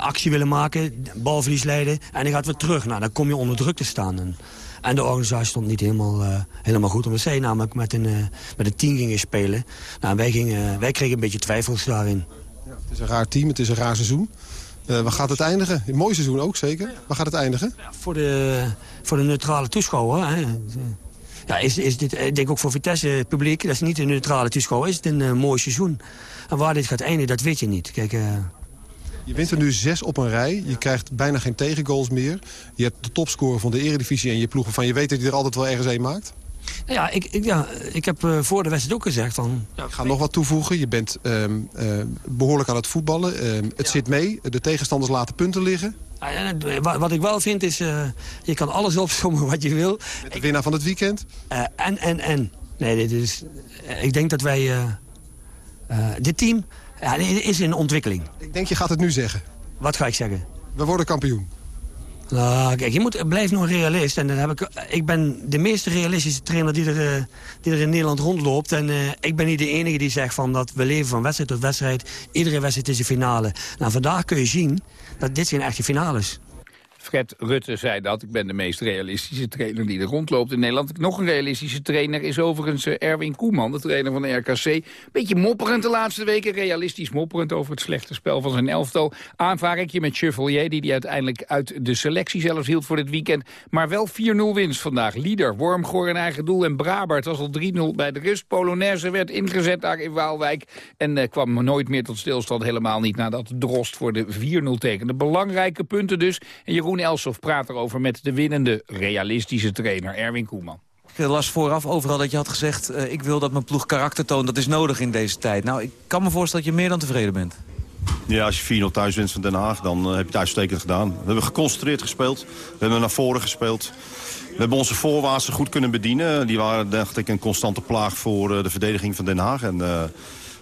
[SPEAKER 18] actie willen maken, balverlies leiden... en dan gaat weer terug. Nou, dan kom je onder druk te staan. En, en de organisatie stond niet helemaal, uh, helemaal goed. Omdat zij namelijk met een, uh, met een team gingen spelen. Nou, wij, gingen, wij kregen een beetje twijfels daarin.
[SPEAKER 17] Ja, het is een raar team, het is een raar seizoen. Uh, waar gaat het eindigen? Een mooi seizoen ook, zeker. Waar gaat het eindigen?
[SPEAKER 18] Ja, voor, de, voor de neutrale toeschouwer. Hè. Ja, is, is dit, ik denk ook voor Vitesse publiek, dat is niet een neutrale toeschouwer, is het een mooi seizoen. En waar dit gaat eindigen, dat weet je niet. Kijk,
[SPEAKER 17] je wint er nu zes op een rij. Je krijgt bijna geen tegengoals meer. Je hebt de topscorer van de eredivisie en je ploegen van je weet dat hij er altijd wel ergens een maakt.
[SPEAKER 18] Nou ja, ik, ik, ja, ik heb uh, voor de wedstrijd ook gezegd.
[SPEAKER 17] Ja, ik ga nog wat toevoegen. Je bent um, uh, behoorlijk aan het voetballen. Um, het ja. zit mee. De tegenstanders laten punten liggen.
[SPEAKER 18] Ja, wat ik wel vind is, uh, je kan alles *laughs* opzommen wat je wil.
[SPEAKER 17] Met de winnaar van het weekend?
[SPEAKER 18] en, en, en. Nee, dit is, ik denk dat wij... dit team ja, is in ontwikkeling.
[SPEAKER 17] Ik denk, je gaat het nu zeggen.
[SPEAKER 18] Wat ga ik zeggen?
[SPEAKER 17] We worden kampioen.
[SPEAKER 18] Nou, kijk, je moet, blijf nog realist. En dan heb ik, ik ben de meest realistische trainer die er, eh, die er in Nederland rondloopt. En uh, ik ben niet de enige die zegt van dat we leven van wedstrijd tot wedstrijd. Iedere wedstrijd is een finale. Nou, vandaag kun je zien dat dit zijn echte finales.
[SPEAKER 10] Fred Rutte zei dat. Ik ben de meest realistische trainer die er rondloopt in Nederland. Nog een realistische trainer is overigens eh, Erwin Koeman, de trainer van de RKC. Beetje mopperend de laatste weken, realistisch mopperend over het slechte spel van zijn elftal. Aanvaringje met Chevalier, die hij uiteindelijk uit de selectie zelfs hield voor dit weekend. Maar wel 4-0 winst vandaag. Lieder, Wormgoor in eigen doel en Brabant was al 3-0 bij de rust. Polonaise werd ingezet daar in Waalwijk en uh, kwam nooit meer tot stilstand. Helemaal niet nadat Drost voor de 4-0 tekende. Belangrijke punten dus. En Jeroen Jeroen Elsof praat erover met de winnende realistische trainer Erwin Koeman.
[SPEAKER 19] Ik las vooraf overal dat je had gezegd... Uh, ik wil dat mijn ploeg karakter toont, dat is nodig in deze tijd. Nou, ik kan me voorstellen dat je meer dan tevreden bent.
[SPEAKER 20] Ja, als je 4-0 thuis wint van Den Haag, dan uh, heb je het uitstekend gedaan. We hebben geconcentreerd gespeeld, we hebben naar voren gespeeld. We hebben onze voorwaartsen goed kunnen bedienen. Die waren, dacht ik, een constante plaag voor uh, de verdediging van Den Haag. En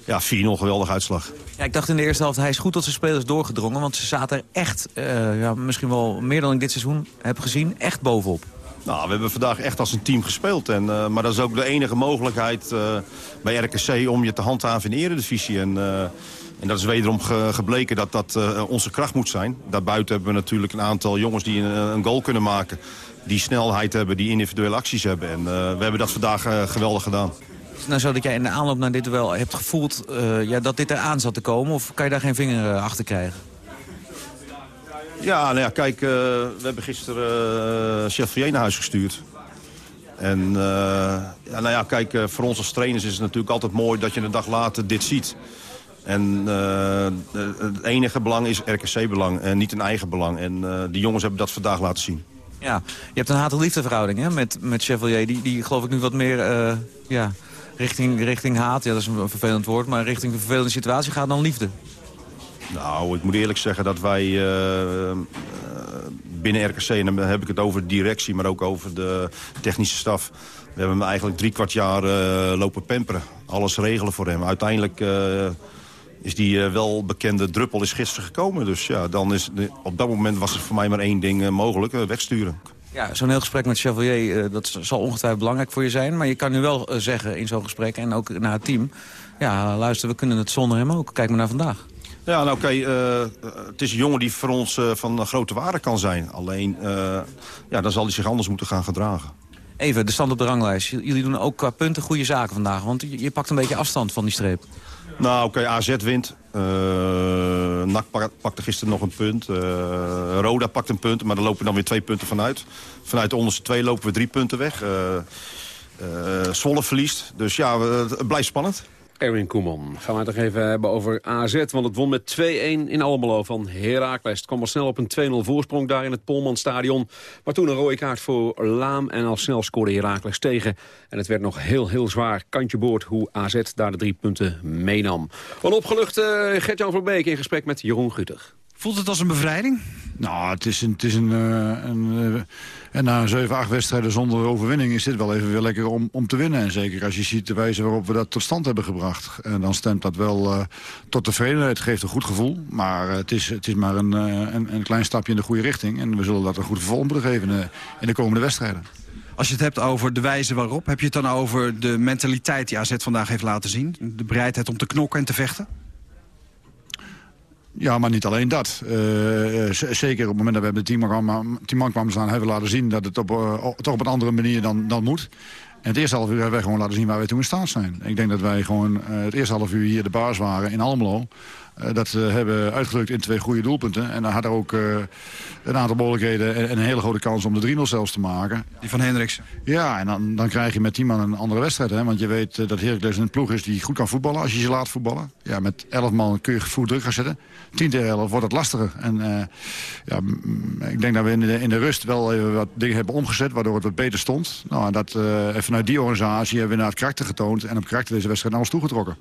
[SPEAKER 20] ja, 4-0 geweldige uitslag.
[SPEAKER 19] Ja, ik dacht in de eerste helft, hij is goed tot zijn spelers doorgedrongen. Want ze zaten er echt, uh, ja, misschien wel meer dan ik dit seizoen heb gezien, echt bovenop.
[SPEAKER 20] Nou, we hebben vandaag echt als een team gespeeld. En, uh, maar dat is ook de enige mogelijkheid uh, bij RKC om je te handhaven in de eredivisie. En, en dat is wederom ge gebleken dat dat onze kracht moet zijn. Daarbuiten hebben we natuurlijk een aantal jongens die een, een goal kunnen maken. Die snelheid hebben, die individuele acties hebben. En we hebben dat vandaag geweldig gedaan
[SPEAKER 19] nou zo dat jij in de aanloop naar dit wel hebt gevoeld uh, ja, dat dit eraan zat te komen? Of kan je daar geen vinger uh, achter krijgen?
[SPEAKER 20] Ja, nou ja, kijk, uh, we hebben gisteren Chef naar huis gestuurd. En ja, nou ja, kijk, voor ons als trainers is het natuurlijk altijd mooi dat je een dag later dit ziet. En het enige belang is RKC-belang en niet een eigen belang. En die jongens hebben dat vandaag laten zien.
[SPEAKER 19] Ja, je hebt een haat-liefde verhouding hè, met, met Chevalier. Die, die geloof ik nu wat meer ja, richting, richting haat, ja dat is een vervelend woord... maar richting een vervelende situatie gaat dan liefde?
[SPEAKER 20] Nou, ik moet eerlijk zeggen dat wij uh, binnen RKC... en dan heb ik het over directie, maar ook over de technische staf... we hebben hem eigenlijk drie kwart jaar uh, lopen pamperen. Alles regelen voor hem. Uiteindelijk is die wel bekende druppel is gisteren gekomen. Dus ja, dan is, op dat moment was er voor mij maar één ding mogelijk, wegsturen.
[SPEAKER 19] Ja, zo'n heel gesprek met Chevalier, uh, dat zal ongetwijfeld belangrijk voor je zijn. Maar je kan nu wel uh, zeggen in zo'n gesprek en ook naar het team... ja, luister, we kunnen het zonder hem ook. Kijk maar naar vandaag.
[SPEAKER 20] Ja, nou oké, okay, uh, het is een jongen die voor ons van grote waarde kan zijn. Alleen, ja, dan zal hij zich anders moeten gaan gedragen.
[SPEAKER 19] Even, de stand op de ranglijst. Jullie doen ook qua punten goede zaken vandaag. Want je, je pakt een beetje afstand van die streep.
[SPEAKER 20] Nou, oké, okay, AZ wint. Uh, NAC pakte gisteren nog een punt. Uh, Roda pakt een punt, maar daar lopen dan weer twee punten vanuit. Vanuit de onderste twee lopen we drie punten weg. Uh, Zwolle verliest. Dus ja, het blijft spannend.
[SPEAKER 8] Erwin Koeman. Gaan we het nog even hebben over AZ. Want het won met 2-1 in Almelo van Heracles. Het kwam al snel op een 2-0 voorsprong daar in het Polmanstadion. Maar toen een rode kaart voor Laam. En al snel scoorde Heracles tegen. En het werd nog heel, heel zwaar. Kantje boord hoe AZ daar de drie punten meenam. Een opgeluchte uh, Gert-Jan Verbeek in gesprek met Jeroen Gutter.
[SPEAKER 21] Voelt het als een bevrijding? Nou, het is een... Het is een, uh, een en na 7, 8 wedstrijden zonder overwinning is dit wel even weer lekker om, om te winnen. En zeker als je ziet de wijze waarop we dat tot stand hebben gebracht. En dan stemt dat wel uh, tot tevredenheid. Het geeft een goed gevoel. Maar het, is, het is maar een, een, een, klein stapje in de goede richting. En we zullen dat een goed vervolg moeten geven in de, in de komende wedstrijden.
[SPEAKER 13] Als je het hebt over de wijze waarop, heb je het dan over de mentaliteit die AZ vandaag heeft laten zien? De bereidheid om te knokken en te vechten?
[SPEAKER 21] Ja, maar niet alleen dat. Uh, zeker op het moment dat we man, tien man kwamen staan... hebben we laten zien dat het op, uh, toch op een andere manier dan, dan moet. En het eerste half uur hebben wij gewoon laten zien waar wij toe in staat zijn. Ik denk dat wij gewoon het eerste half uur hier de baas waren in Almelo. Uh, dat uh, hebben uitgedrukt in twee goede doelpunten. En dan had er ook uh, een aantal mogelijkheden en, en, een hele grote kans om de 3-0 zelfs te maken.
[SPEAKER 13] Die van Hendricks.
[SPEAKER 21] Ja, en dan, dan krijg je met die man een andere wedstrijd. Hè? Want je weet dat Heracles een ploeg is die goed kan voetballen als je ze laat voetballen. Ja, met 11 man kun je voet druk gaan zetten. 10 tegen 11 wordt het lastiger. En ja, ik denk dat we in de, in de rust wel even wat dingen hebben omgezet, waardoor het wat beter stond. Nou, en dat, vanuit die organisatie hebben we naar het karakter getoond en op karakter deze wedstrijd naar ons toegetrokken.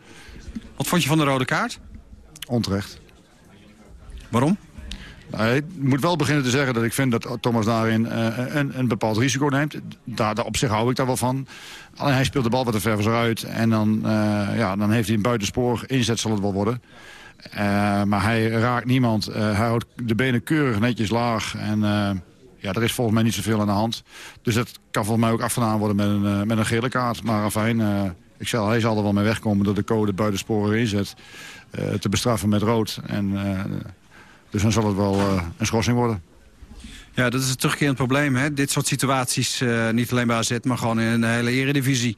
[SPEAKER 13] Wat vond je van de rode kaart?
[SPEAKER 21] Onterecht.
[SPEAKER 13] Waarom?
[SPEAKER 21] Nou, ik moet wel beginnen te zeggen dat ik vind dat Thomas daarin uh, een, een, bepaald risico neemt. Daar, daar, op zich hou ik daar wel van. Alleen hij speelt de bal wat te ver uit. En dan, uh, ja, dan heeft hij een buitenspoor. Inzet zal het wel worden. Uh, maar hij raakt niemand. hij houdt de benen keurig netjes laag. En Ja, er is volgens mij niet zoveel aan de hand. Dus het kan volgens mij ook afgedaan worden met een, eh, met een gele kaart. Maar afijn, ik zal, hij zal er wel mee wegkomen door de code buitensporen inzet. Uh, te bestraffen met rood. En, dus dan zal het wel een schorsing worden.
[SPEAKER 13] Ja, dat is een terugkerend probleem. Hè? Dit soort situaties, niet alleen bij AZ, maar gewoon in de hele eredivisie.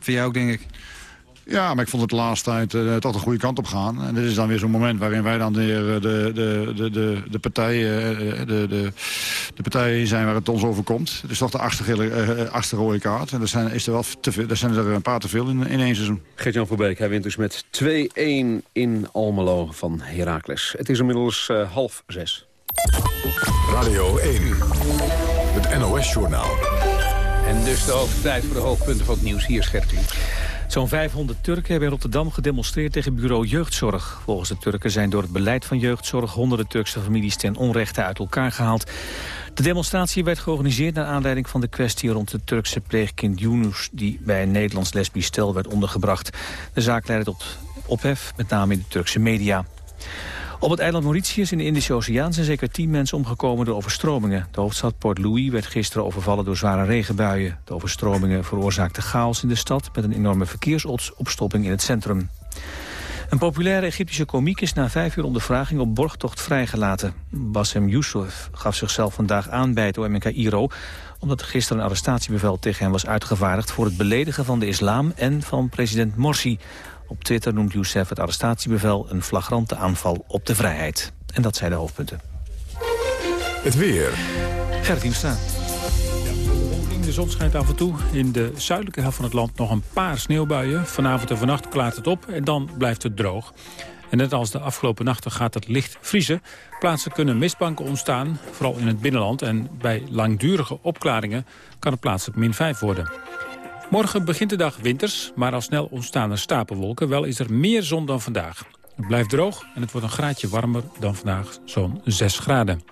[SPEAKER 13] Vind jij ook, denk ik?
[SPEAKER 21] Ja, maar ik vond het de laatste tijd uh, toch de goede kant op gaan. En dit is dan weer zo'n moment waarin wij dan weer de, de, de, de, de, partijen, de, de, de partijen zijn waar het ons overkomt. Het is toch de achtste, uh, rode kaart. En er zijn, is er wel te veel, er zijn er een paar te veel in, in één seizoen.
[SPEAKER 8] Gert-Jan Verbeek, hij wint dus met 2-1 in Almelo van Heracles. Het is inmiddels uh, half zes.
[SPEAKER 1] Radio 1, het NOS-journaal.
[SPEAKER 10] En dus de hoofdtijd voor de hoofdpunten van het nieuws. Hier schetst u. Zo'n 500 Turken hebben in Rotterdam gedemonstreerd tegen bureau jeugdzorg. Volgens de Turken zijn door het beleid van jeugdzorg honderden Turkse families ten onrechte uit elkaar gehaald. De demonstratie werd georganiseerd naar aanleiding van de kwestie rond de Turkse pleegkind Yunus die bij een Nederlands lesbisch stel werd ondergebracht. De zaak leidde tot ophef, met name in de Turkse media. Op het eiland Mauritius in de Indische Oceaan zijn zeker tien mensen omgekomen door overstromingen. De hoofdstad Port Louis werd gisteren overvallen door zware regenbuien. De overstromingen veroorzaakten chaos in de stad met een enorme verkeersopstopping in het centrum. Een populaire Egyptische komiek is na vijf uur ondervraging op borgtocht vrijgelaten. Bassem Youssef gaf zichzelf vandaag aan bij het OM Cairo... omdat er gisteren een arrestatiebevel tegen hem was uitgevaardigd... voor het beledigen van de islam en van president Morsi. Op Twitter noemt Youssef het arrestatiebevel een flagrante aanval op de vrijheid. En dat zijn de hoofdpunten.
[SPEAKER 1] Het weer.
[SPEAKER 22] Gerrit Hiemstra. De zon schijnt af en toe. In de zuidelijke helft van het land nog een paar sneeuwbuien. Vanavond en vannacht klaart het op en dan blijft het droog. En net als de afgelopen nachten gaat het licht vriezen. Plaatsen kunnen mistbanken ontstaan, vooral in het binnenland. En bij langdurige opklaringen kan het plaatselijk min 5 worden. Morgen begint de dag winters, maar al snel ontstaan er stapelwolken. Wel is er meer zon dan vandaag. Het blijft droog en het wordt een graadje warmer dan vandaag, zo'n 6 graden.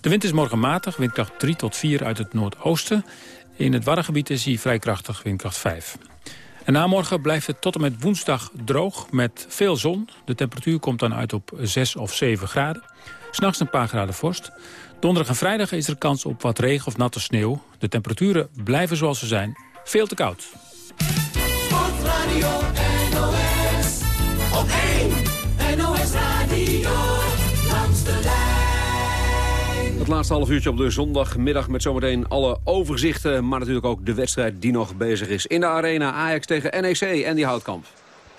[SPEAKER 22] De wind is morgen matig, windkracht 3 tot 4 uit het noordoosten. In het Waddengebied is hij vrij krachtig, windkracht 5. En na morgen blijft het tot en met woensdag droog met veel zon. De temperatuur komt dan uit op 6 of 7 graden. S'nachts een paar graden vorst. Donderdag en vrijdag is er kans op wat regen of natte sneeuw. De temperaturen blijven zoals ze zijn. Veel te koud.
[SPEAKER 15] Sportradio NOS. Op 1 NOS Radio. Langs de lijn.
[SPEAKER 8] Het laatste half uurtje op de zondagmiddag met zometeen alle overzichten. Maar natuurlijk ook de wedstrijd die nog bezig is. In de arena Ajax tegen NEC en die Houtkamp.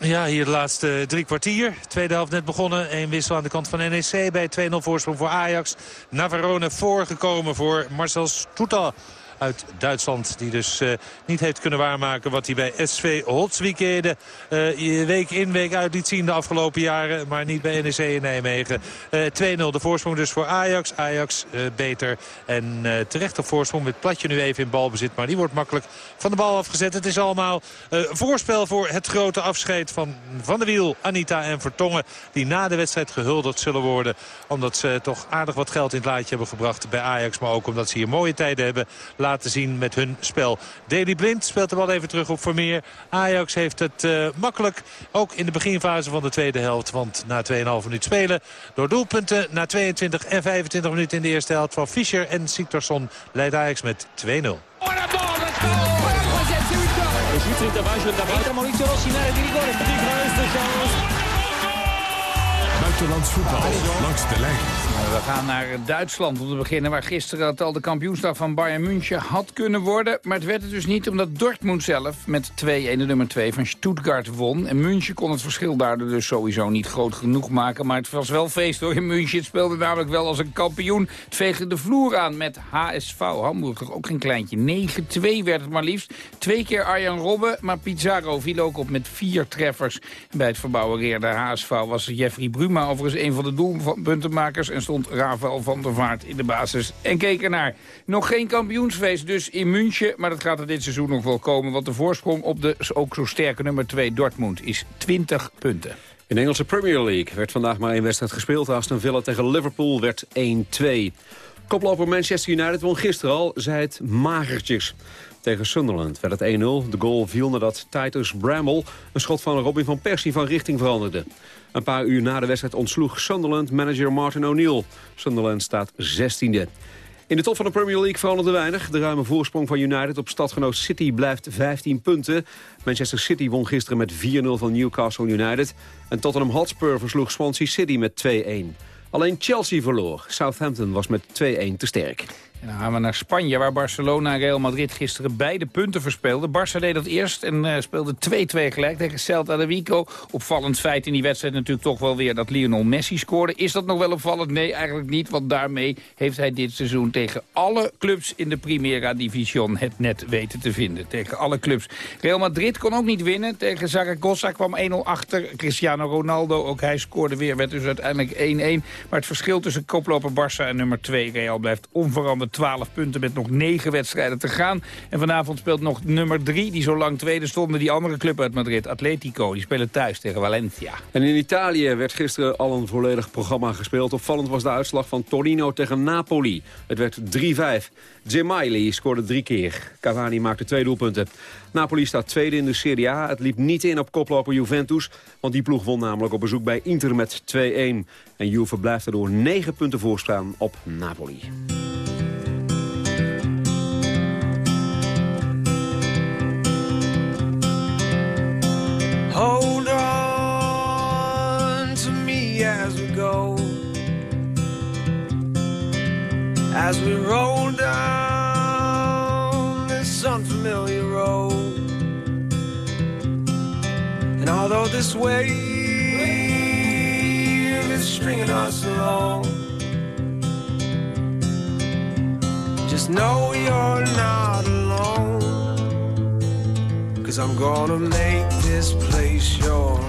[SPEAKER 9] Ja, hier de laatste drie kwartier. Tweede helft net begonnen. Eén wissel aan de kant van NEC bij 2-0 voorsprong voor Ajax. Navarone voorgekomen voor Marcel Stoetal uit Duitsland. Die dus uh, niet heeft kunnen waarmaken wat hij bij SV Holtzwickede uh, week in week uit liet zien de afgelopen jaren. Maar niet bij NEC in Nijmegen. Uh, 2-0 de voorsprong dus voor Ajax. Ajax beter en terecht op voorsprong met Platje nu even in balbezit. Maar die wordt makkelijk van de bal afgezet. Het is allemaal voorspel voor het grote afscheid van Van der Wiel, Anita en Vertongen. Die na de wedstrijd gehuldigd zullen worden. Omdat ze toch aardig wat geld in het laadje hebben gebracht bij Ajax. Maar ook omdat ze hier mooie tijden hebben laten zien met hun spel. Deli Blind speelt de bal even terug op Vermeer. Ajax heeft het uh, makkelijk, ook in de beginfase van de tweede helft. Want na 2,5 minuut spelen, door doelpunten na 22 en 25 minuten in de eerste helft van Fischer en Siktorsson leidt Ajax met 2-0.
[SPEAKER 1] Buitenlands voetbal langs de lijn.
[SPEAKER 10] We gaan naar Duitsland om te beginnen, waar gisteren het al de kampioensdag van Bayern München had kunnen worden. Maar het werd het dus niet, omdat Dortmund zelf met 2-1 de nummer 2 van Stuttgart won. En München kon het verschil daardoor dus sowieso niet groot genoeg maken. Maar het was wel feest hoor in München. Het speelde namelijk wel als een kampioen. Het veegde de vloer aan met HSV. Hamburg toch ook geen kleintje. 9-2 werd het maar liefst. Twee keer Arjan Robben, maar Pizarro viel ook op met vier treffers. Bij het verbouwereerde HSV was Jeffrey Bruma overigens een van de doelpuntenmakers... en stond Rafael van der Vaart in de basis. En keek ernaar. Nog geen kampioensfeest dus in München, maar dat gaat er dit seizoen nog wel komen... want de voorsprong op de ook zo sterke nummer 2 Dortmund is 20 punten.
[SPEAKER 8] In de Engelse Premier League werd vandaag maar één wedstrijd gespeeld. Aston Villa tegen Liverpool werd 1-2. Koploper Manchester United won gisteren al, zei het magertjes. Tegen Sunderland werd het 1-0. De goal viel nadat Titus Bramble een schot van Robin van Persie van richting veranderde. Een paar uur na de wedstrijd ontsloeg Sunderland manager Martin O'Neill. Sunderland staat 16e. In de top van de Premier League veranderde weinig. De ruime voorsprong van United op stadgenoot City blijft 15 punten. Manchester City won gisteren met 4-0 van Newcastle United. En Tottenham Hotspur versloeg Swansea City met 2-1. Alleen Chelsea verloor. Southampton was met 2-1 te sterk.
[SPEAKER 10] En dan gaan we naar Spanje, waar Barcelona en Real Madrid gisteren beide punten verspeelden. Barça deed dat eerst en uh, speelde 2-2 gelijk tegen Celta de Vigo. Opvallend feit in die wedstrijd natuurlijk toch wel weer dat Lionel Messi scoorde. Is dat nog wel opvallend? Nee, eigenlijk niet, want daarmee heeft hij dit seizoen tegen alle clubs in de Primera Division het net weten te vinden. Tegen alle clubs. Real Madrid kon ook niet winnen. Tegen Zaragoza kwam 1-0 achter. Cristiano Ronaldo, ook hij scoorde weer, werd dus uiteindelijk 1-1. Maar het verschil tussen koploper Barça en nummer 2 Real blijft onveranderd 12 punten met nog 9 wedstrijden te gaan. En vanavond speelt nog nummer 3, die zo lang tweede stonden, die andere club uit Madrid, Atletico. Die spelen thuis tegen Valencia.
[SPEAKER 8] En in Italië werd gisteren al een volledig programma gespeeld. Opvallend was de uitslag van Torino tegen Napoli. Het werd 3-5. Gemaili scoorde drie keer. Cavani maakte twee doelpunten. Napoli staat tweede in de Serie A. Het liep niet in op koploper Juventus, want die ploeg won namelijk op bezoek bij Inter met 2-1. En Juve blijft er door 9 punten voorstaan op Napoli.
[SPEAKER 23] Hold on to me as we go. As we roll down this unfamiliar road. And although this wave is stringing us along Just know you're not alone Cause I'm gonna make this place your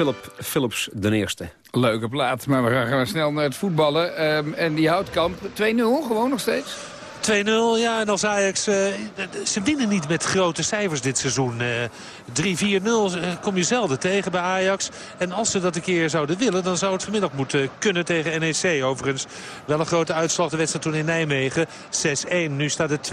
[SPEAKER 8] Philip Philips de Eerste.
[SPEAKER 10] Leuke plaat, maar we gaan, snel naar het voetballen. Ehm, en die houtkamp, 2-0 gewoon nog steeds?
[SPEAKER 9] 2-0, ja, en als Ajax... Uh, ze winnen niet met grote cijfers dit seizoen. Uh, 3-4-0 kom je zelden tegen bij Ajax. En als ze dat een keer zouden willen, dan zou het vanmiddag moeten kunnen tegen NEC. Overigens wel een grote uitslag, de wedstrijd toen in Nijmegen. 6-1, nu staat het 2-0.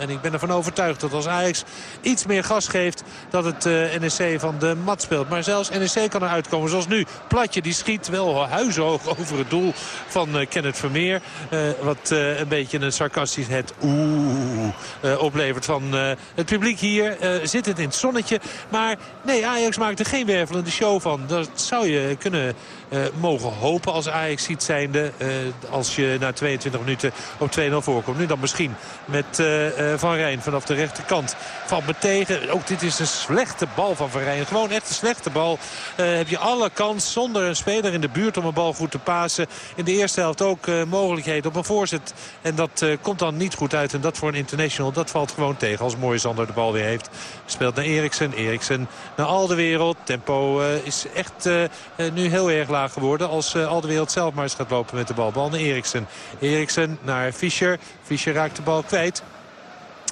[SPEAKER 9] En ik ben ervan overtuigd dat als Ajax iets meer gas geeft... dat het uh, NEC van de mat speelt. Maar zelfs NEC kan eruit komen, zoals nu. Platje, die schiet wel huishoog over het doel van uh, Kenneth Vermeer. Uh, wat een beetje een het oeh uh, oplevert van uh, het publiek hier. Uh, zit het in het zonnetje. Maar nee, Ajax maakt er geen wervelende show van. Dat zou je kunnen mogen hopen als Ajax ziet zijnde. Als je na 22 minuten op 2-0 voorkomt. Nu dan misschien met Van Rijn vanaf de rechterkant. Valt me tegen. Ook dit is een slechte bal van Van Rijn. Gewoon echt een slechte bal. heb je alle kans zonder een speler in de buurt om een bal goed te pasen. In de eerste helft ook mogelijkheden op een voorzet. En dat komt dan niet goed uit. En dat voor een international, dat valt gewoon tegen. Als Mooie Zander de bal weer heeft. Speelt naar Eriksen. Eriksen naar al de wereld. Tempo is echt nu heel erg laag geworden. Als al de wereld zelf maar eens gaat lopen met de bal. Bal naar Eriksen. Eriksen naar Fischer. Fischer raakt de bal kwijt.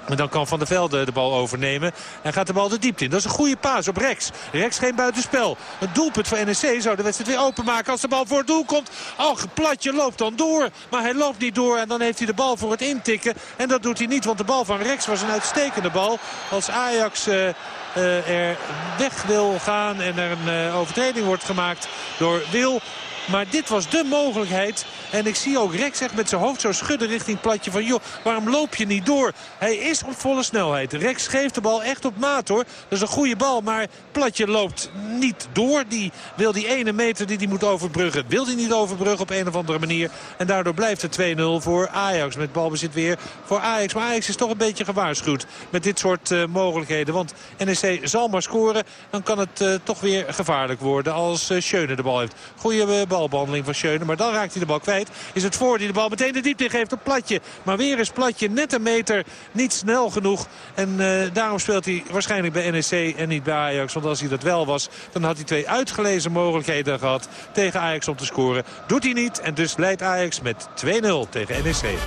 [SPEAKER 9] En dan kan Van der Velde de bal overnemen. En gaat de bal de diepte in. Dat is een goede paas op Rex. Rex geen buitenspel. Een doelpunt voor NEC zou de wedstrijd weer openmaken als de bal voor het doel komt. Oh, Platje loopt dan door. Maar hij loopt niet door. En dan heeft hij de bal voor het intikken. En dat doet hij niet. Want de bal van Rex was een uitstekende bal. Als Ajax... Uh, uh, er weg wil gaan en er een uh, overtreding wordt gemaakt door Wil. Maar dit was de mogelijkheid. En ik zie ook Rex echt met zijn hoofd zo schudden richting platje van... joh, waarom loop je niet door? Hij is op volle snelheid. Rex geeft de bal echt op maat hoor. Dat is een goede bal, maar platje loopt niet door. Die wil die ene meter die hij moet overbruggen. Wil hij niet overbruggen op een of andere manier. En daardoor blijft het 2-0 voor Ajax. Met balbezit weer voor Ajax. Maar Ajax is toch een beetje gewaarschuwd met dit soort uh, mogelijkheden. Want NEC zal maar scoren. Dan kan het uh, toch weer gevaarlijk worden als uh, Schöne de bal heeft. Goeie balbehandeling van Schöne. Maar dan raakt hij de bal kwijt. Is het voor die de bal meteen de diepte geeft op Platje. Maar weer is Platje net een meter niet snel genoeg. En uh, daarom speelt hij waarschijnlijk bij NEC en niet bij Ajax. Want als hij dat wel was, dan had hij twee uitgelezen mogelijkheden gehad tegen Ajax om te scoren. Doet hij niet en dus leidt Ajax met 2-0 tegen NEC.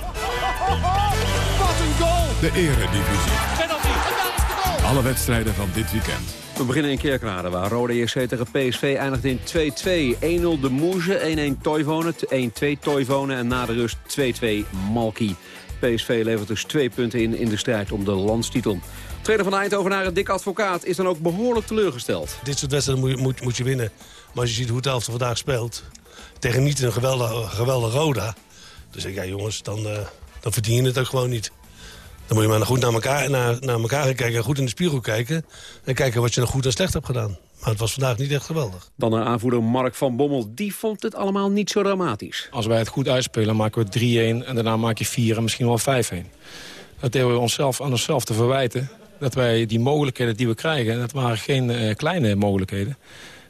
[SPEAKER 1] Wat een goal! De eredivisie. Alle wedstrijden van dit weekend.
[SPEAKER 8] We beginnen in Kerkrade, waar Rode JC tegen PSV eindigt in 2-2. 1-0 de Moeze, 1-1 Toivonen, 1-2 Toivonen en na de rust 2-2 Malki. PSV levert dus twee punten in in de strijd om de landstitel. Trainer van Eindhoven naar het dik advocaat is dan ook behoorlijk teleurgesteld.
[SPEAKER 24] Dit soort wedstrijden moet, moet, moet je winnen. Maar als je ziet hoe het elftal vandaag speelt... tegen niet een geweldige, geweldige Roda... dus ik ja jongens, dan, uh, dan verdien je het ook gewoon niet. Dan moet je maar goed naar elkaar, naar, naar elkaar kijken, goed in de spiegel kijken... en kijken wat je nog goed en slecht hebt gedaan. Maar het was vandaag niet echt geweldig.
[SPEAKER 8] Dan naar aanvoerder Mark van Bommel. Die vond het allemaal niet zo dramatisch.
[SPEAKER 25] Als wij het goed uitspelen, maken we 3-1 en daarna maak je 4 en misschien wel 5-1. Dat hebben we onszelf aan onszelf te verwijten. Dat wij die mogelijkheden die we krijgen, en dat waren geen uh, kleine mogelijkheden...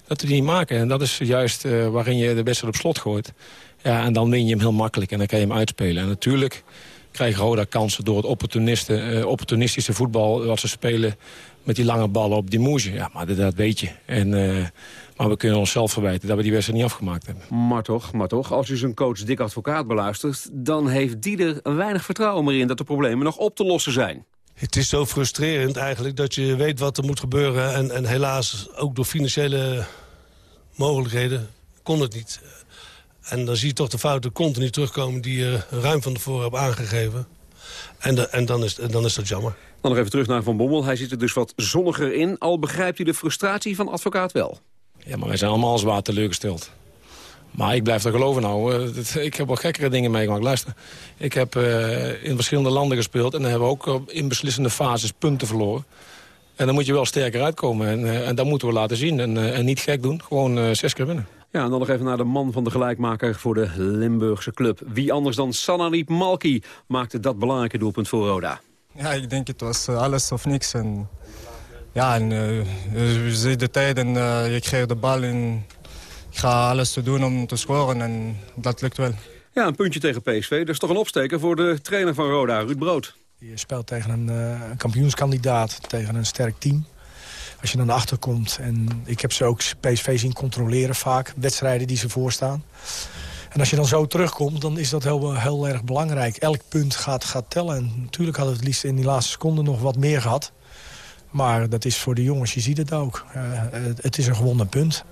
[SPEAKER 25] dat we die niet maken. En dat is juist uh, waarin je de wedstrijd op slot gooit. Ja, en dan win je hem heel makkelijk en dan kan je hem uitspelen. En natuurlijk krijgt Roda kansen door het uh, opportunistische voetbal... wat ze spelen met die lange ballen op die moesje. Ja, maar dat, dat weet je. En, uh, maar we kunnen onszelf verwijten dat we die wedstrijd niet afgemaakt hebben.
[SPEAKER 8] Maar toch, maar toch, als u zijn coach Dick Advocaat beluistert... dan heeft die er weinig vertrouwen meer in dat de problemen nog op te lossen zijn.
[SPEAKER 24] Het is zo frustrerend eigenlijk dat je weet wat er moet gebeuren... en, en helaas ook door financiële mogelijkheden kon het niet. En dan zie je toch de fouten continu terugkomen die je ruim van tevoren hebt aangegeven. En, de, en dan, is, dan is dat jammer.
[SPEAKER 8] Dan nog even terug naar Van Bommel. Hij zit er dus wat zonniger in. Al begrijpt u de frustratie van advocaat wel.
[SPEAKER 25] Ja, maar wij zijn allemaal zwaar teleurgesteld. Maar ik blijf er geloven nou. Ik heb wel gekkere dingen meegemaakt. Luister, ik heb uh, in verschillende landen gespeeld... en dan hebben we ook in beslissende fases punten verloren. En dan moet je wel sterker uitkomen. En, uh, en dat moeten we laten zien. En, uh, en niet gek doen. Gewoon zes keer winnen.
[SPEAKER 8] Ja, en dan nog even naar de man van de gelijkmaker voor de Limburgse club. Wie anders dan Sanarip Malki maakte dat belangrijke doelpunt voor Roda.
[SPEAKER 26] Ja, ik denk het was alles of niks. En, ja, en, uh, je ziet de tijd en uh, je krijgt de bal en ik ga alles te doen om te scoren en dat lukt wel.
[SPEAKER 8] Ja, een puntje tegen PSV. Dat is toch een opsteker voor de trainer van Roda, Ruud Brood.
[SPEAKER 27] Je speelt tegen een uh, kampioenskandidaat, tegen een sterk team. Als je dan achter komt, en ik heb ze ook PSV zien controleren vaak, wedstrijden die ze voorstaan. En als je dan zo terugkomt, dan is dat heel, heel erg belangrijk. Elk punt gaat, gaat tellen. En natuurlijk hadden we het liefst in die laatste seconde nog wat meer gehad. Maar dat is voor de jongens, je ziet het ook. Het, het is een gewonnen punt.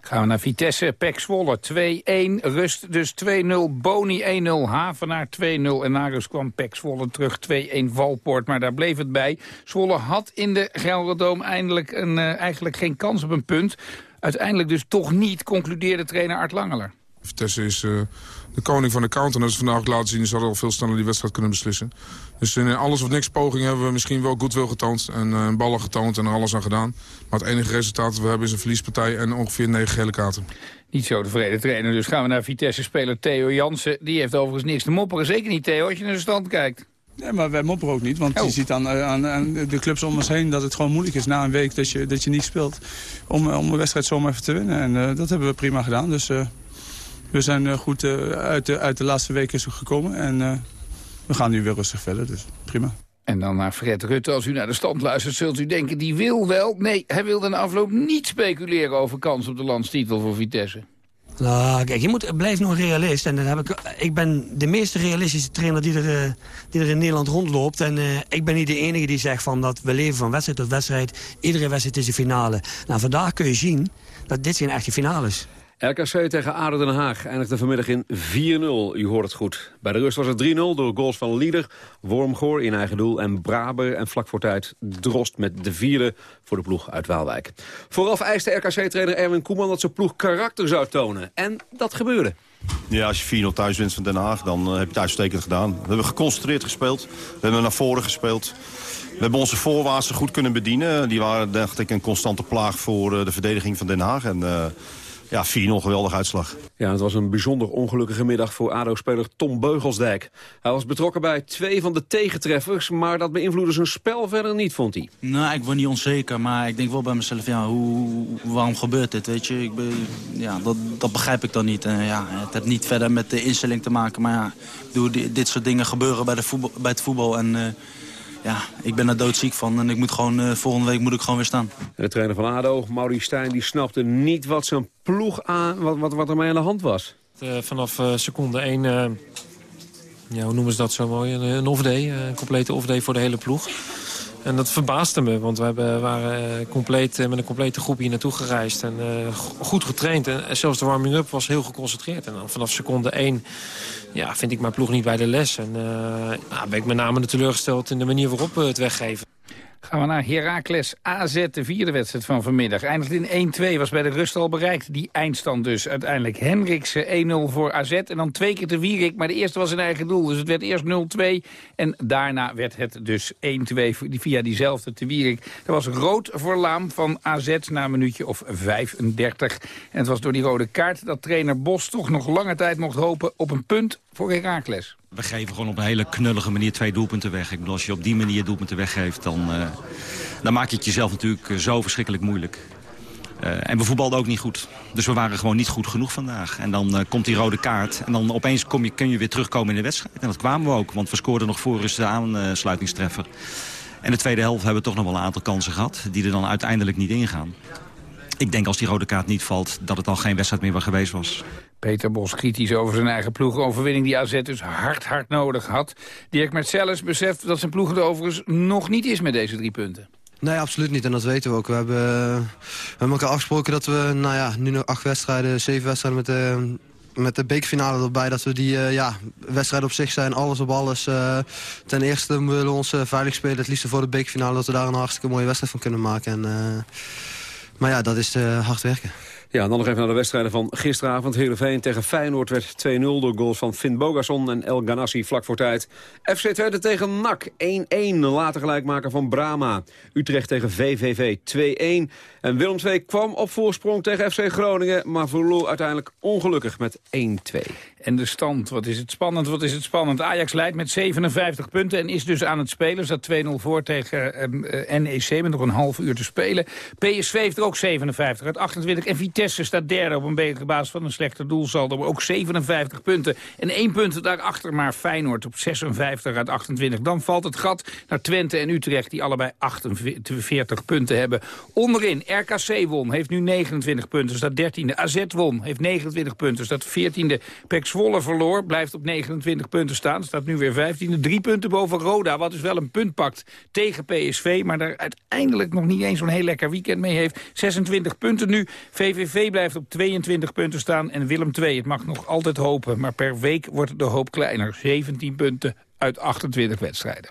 [SPEAKER 10] Gaan we naar Vitesse, Pek Zwolle 2-1, Rust dus 2-0, Boni 1-0, Havenaar 2-0 en na rust kwam Pek Zwolle terug 2-1 Valpoort, maar daar bleef het bij. Zwolle had in de Gelderdoom eindelijk een, uh, eigenlijk geen kans op een punt. Uiteindelijk dus toch niet, concludeerde trainer Art Langeler.
[SPEAKER 28] Vitesse is uh, de koning van de counter. En dat is vandaag laten zien. Ze hadden al veel sneller die wedstrijd kunnen beslissen. Dus in alles of niks poging hebben we misschien wel goed wil getoond. En uh, ballen getoond en er alles aan gedaan. Maar het enige resultaat dat we hebben is een verliespartij en ongeveer negen gele kaarten.
[SPEAKER 10] Niet zo tevreden trainer. Dus gaan we naar Vitesse-speler Theo Jansen. Die heeft overigens niks te mopperen. Zeker niet Theo als je naar de stand kijkt.
[SPEAKER 29] Nee, maar wij mopperen ook niet. Want
[SPEAKER 10] Oh.
[SPEAKER 29] je ziet aan, aan, aan de clubs om ons heen dat het gewoon moeilijk is na een week dat je, dat je niet speelt. Om, om een wedstrijd zomaar even te winnen. En uh, dat hebben we prima gedaan. Dus uh, we zijn uh, goed uit, de, uit de laatste weken gekomen. En we gaan nu weer rustig verder. Dus prima.
[SPEAKER 10] En dan naar Fred Rutte. Als u naar de stand luistert, zult u denken, die wil wel. Nee, hij wil na afloop niet speculeren over kans op de landstitel voor Vitesse.
[SPEAKER 18] Nou, kijk, je moet, blijf nog realist. En dan heb ik, ik ben de meest realistische trainer die er, die er in Nederland rondloopt. En uh, ik ben niet de enige die zegt van dat we leven van wedstrijd tot wedstrijd. Iedere wedstrijd is een finale. Nou, vandaag kun je zien dat dit geen echte finale is.
[SPEAKER 8] RKC tegen ADO Den Haag eindigde vanmiddag in 4-0. U hoort het goed. Bij de rust was het 3-0 door goals van Lieder, Wormgoor in eigen doel... en Braber en vlak voor tijd Drost met de vierde voor de ploeg uit Waalwijk. Vooraf eiste RKC-trainer Erwin Koeman dat zijn ploeg karakter zou tonen. En dat gebeurde.
[SPEAKER 20] Ja, als je 4-0 thuis wint van Den Haag, dan uh, heb je het uitstekend gedaan. We hebben geconcentreerd gespeeld. We hebben naar voren gespeeld. We hebben onze voorwaartsen goed kunnen bedienen. Die waren, dacht ik, een constante plaag voor uh, de verdediging van Den Haag. En, uh, ja, 4-0 geweldige uitslag.
[SPEAKER 8] Ja, het was een bijzonder ongelukkige middag voor ADO-speler Tom Beugelsdijk. Hij was betrokken bij twee van de tegentreffers, maar dat beïnvloedde zijn spel verder niet, vond hij.
[SPEAKER 30] Nou, ik word niet onzeker, maar ik denk wel bij mezelf, ja, hoe, waarom gebeurt dit, weet je? Ik ben, ja, dat, dat begrijp ik dan niet. En, ja, het heeft niet verder met de instelling te maken, maar ja, bedoel, dit soort dingen gebeuren bij, de voetbal, bij het voetbal en... Uh, ja, ik ben er doodziek van en ik moet gewoon, uh, volgende week moet ik gewoon weer staan.
[SPEAKER 8] De trainer van ADO, Maurice Stijn, die snapte niet wat zijn ploeg aan, wat, wat, wat ermee aan de hand was.
[SPEAKER 31] Uh, vanaf uh, seconde 1, ja, hoe noemen ze dat zo mooi, een, een off-day, een complete off-day voor de hele ploeg. En dat verbaasde me, want we hebben, waren compleet, met een complete groep hier naartoe gereisd. En uh, goed getraind. En zelfs de warming-up was heel geconcentreerd. En dan vanaf seconde 1 ja, vind ik mijn ploeg niet bij de les. En ben ik met name teleurgesteld in de manier waarop we het weggeven.
[SPEAKER 10] Gaan we naar Heracles AZ, de vierde wedstrijd van vanmiddag. Eindigt in 1-2, was bij de rust al bereikt. Die eindstand dus uiteindelijk. Hendrikse 1-0 voor AZ en dan twee keer te Wierik. Maar de eerste was in eigen doel, dus het werd eerst 0-2. En daarna werd het dus 1-2 via diezelfde te Wierik. Er was rood voor Laam van AZ na een minuutje of 35. En het was door die rode kaart dat trainer Bos toch nog lange tijd mocht hopen op een punt voor Heracles.
[SPEAKER 32] We geven gewoon op een hele knullige manier twee doelpunten weg. Ik bedoel, als je op die manier doelpunten weggeeft, dan, uh, dan maak je het jezelf natuurlijk uh, zo verschrikkelijk moeilijk. Uh, en we voetbalden ook niet goed. Dus we waren gewoon niet goed genoeg vandaag. En dan komt die rode kaart. En dan opeens kom je, kun je weer terugkomen in de wedstrijd. En dat kwamen we ook, want we scoorden nog voor rust de aansluitingstreffer. En de tweede helft hebben we toch nog wel een aantal kansen gehad... die er dan uiteindelijk niet ingaan. Ik denk als die rode kaart niet valt, dat het al geen wedstrijd meer geweest was.
[SPEAKER 10] Peter Bos kritisch over zijn eigen ploeg. Overwinning die AZ dus hard, hard nodig had. Dirk Mercellus beseft dat zijn ploeg het overigens nog niet is met deze drie punten.
[SPEAKER 14] Nee, absoluut niet. En dat weten we ook. We hebben, we hebben elkaar afgesproken dat we nou ja, nu nog acht wedstrijden, zeven wedstrijden met de, met de bekerfinale erbij. Dat we die uh, ja, wedstrijden op zich zijn, alles op alles. Uh, ten eerste willen we ons uh, veilig spelen. Het liefst voor de bekerfinale dat we daar een hartstikke mooie wedstrijd van kunnen maken. En, maar ja, dat is hard werken.
[SPEAKER 8] Ja, dan nog even naar de wedstrijden van gisteravond. Heerenveen tegen Feyenoord werd 2-0 door goals van Finn Bogason en El Ganassi vlak voor tijd. FC Twente tegen NAC 1-1, later gelijkmaker van Brama. Utrecht tegen VVV 2-1. En Willem II kwam op voorsprong tegen FC Groningen, maar verloor uiteindelijk ongelukkig met 1-2.
[SPEAKER 10] En de stand, wat is het spannend, wat is het spannend. Ajax leidt met 57 punten en is dus aan het spelen. Staat 2-0 voor tegen eh, NEC met nog een half uur te spelen. PSV heeft er ook 57 uit 28. En Vitesse staat derde op een betere basis van een slechter doelsaldo. Ook 57 punten. En één punt daarachter maar Feyenoord op 56 uit 28. Dan valt het gat naar Twente en Utrecht die allebei 48 punten hebben. Onderin RKC won, heeft nu 29 punten, staat 13e. AZ won, heeft 29 punten, staat 14e. Pek Zwolle verloor, blijft op 29 punten staan, staat nu weer 15e. Drie punten boven Roda, wat dus wel een punt pakt tegen PSV... maar daar uiteindelijk nog niet eens zo'n heel lekker weekend mee heeft. 26 punten nu. VVV blijft op 22 punten staan en Willem II. Het mag nog altijd hopen, maar per week wordt de hoop kleiner. 17 punten uit 28 wedstrijden.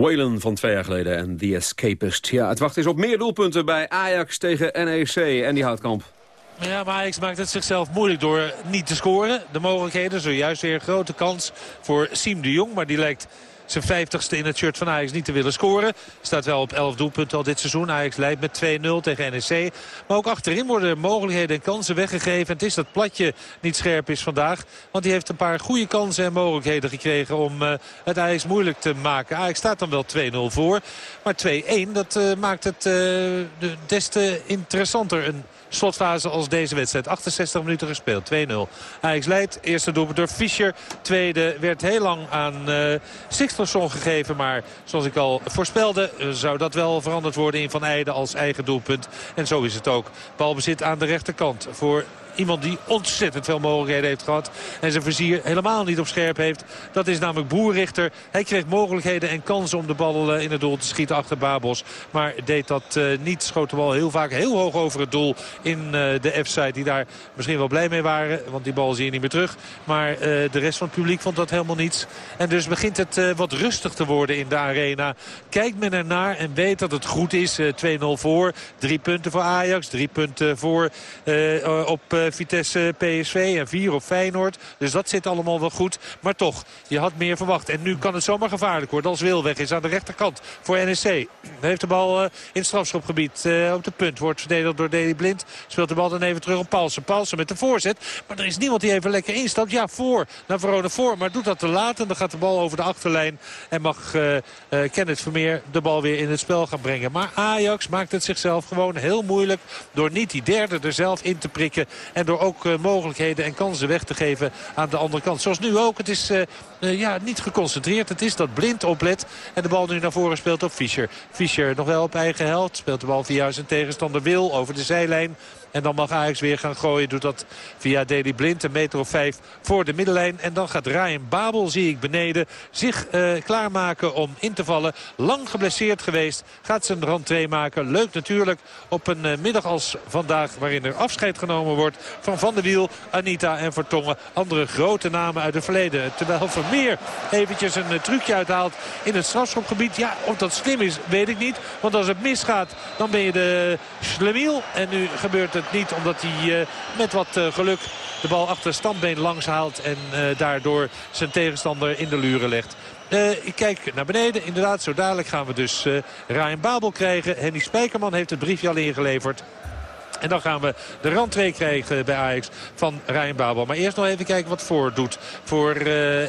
[SPEAKER 8] Whalen van twee jaar geleden en The Escapist. Ja, het wacht is op meer doelpunten bij Ajax tegen NEC en die houtkamp.
[SPEAKER 9] Ja, maar Ajax maakt het zichzelf moeilijk door niet te scoren. De mogelijkheden, zojuist weer grote kans voor Siem de Jong. Maar die lijkt zijn vijftigste in het shirt van Ajax niet te willen scoren. Staat wel op 11 doelpunten al dit seizoen. Ajax leidt met 2-0 tegen NEC. Maar ook achterin worden mogelijkheden en kansen weggegeven. Het is dat platje niet scherp is vandaag. Want die heeft een paar goede kansen en mogelijkheden gekregen om uh, het Ajax moeilijk te maken. Ajax staat dan wel 2-0 voor. Maar 2-1 dat uh, maakt het uh, des te interessanter. Slotfase als deze wedstrijd. 68 minuten gespeeld, 2-0. Ajax leidt, eerste doelpunt door Fischer. Tweede werd heel lang aan uh, Sigtelson gegeven. Maar zoals ik al voorspelde uh, zou dat wel veranderd worden in Van Eijden als eigen doelpunt. En zo is het ook. Balbezit aan de rechterkant voor Iemand die ontzettend veel mogelijkheden heeft gehad. En zijn vizier helemaal niet op scherp heeft. Dat is namelijk Boerrichter. Hij kreeg mogelijkheden en kansen om de bal in het doel te schieten achter Babos. Maar deed dat uh, niet. Schoot de bal heel vaak heel hoog over het doel in uh, de F-side. Die daar misschien wel blij mee waren. Want die bal zie je niet meer terug. Maar de rest van het publiek vond dat helemaal niets. En dus begint het wat rustig te worden in de arena. Kijkt men ernaar en weet dat het goed is. 2-0 voor. Drie punten voor Ajax. Drie punten voor op Vitesse PSV en vier op Feyenoord. Dus dat zit allemaal wel goed. Maar toch, je had meer verwacht. En nu kan het zomaar gevaarlijk worden als Wil weg is aan de rechterkant voor NEC. Heeft de bal uh, in het strafschopgebied uh, op de punt. Wordt verdedigd door Deli Blind. Speelt de bal dan even terug op Paulsen. Paulsen met de voorzet. Maar er is niemand die even lekker instapt. Ja, voor naar Verona voor. Maar doet dat te laat. En dan gaat de bal over de achterlijn. En mag uh, Kenneth Vermeer de bal weer in het spel gaan brengen. Maar Ajax maakt het zichzelf gewoon heel moeilijk. Door niet die derde er zelf in te prikken. En door ook uh, mogelijkheden en kansen weg te geven aan de andere kant. Zoals nu ook. Het is uh, uh, ja, niet geconcentreerd. Het is dat blind oplet. En de bal nu naar voren speelt op Fischer. Fischer nog wel op eigen held. Speelt de bal via zijn tegenstander Wil over de zijlijn. En dan mag Ajax weer gaan gooien. Doet dat via Deli Blind. Een meter of vijf voor de middenlijn. En dan gaat Ryan Babel, zie ik beneden, zich uh, klaarmaken om in te vallen. Lang geblesseerd geweest. Gaat zijn rand 2 maken. Leuk natuurlijk op een uh, middag als vandaag waarin er afscheid genomen wordt van Van der Wiel, Anita en Vertongen. Andere grote namen uit het verleden. Terwijl Vermeer eventjes een uh, trucje uithaalt in het strafschopgebied. Ja, of dat slim is, weet ik niet. Want als het misgaat, dan ben je de Schlemiel. En nu gebeurt het niet omdat hij uh, met wat uh, geluk de bal achter standbeen langs haalt. En uh, daardoor zijn tegenstander in de luren legt. Ik kijk naar beneden. Inderdaad, zo dadelijk gaan we dus uh, Ryan Babel krijgen. Henny Spijkerman heeft het briefje al ingeleverd. En dan gaan we de rand 2 krijgen bij Ajax van Ryan Babel. Maar eerst nog even kijken wat voor doet voor uh,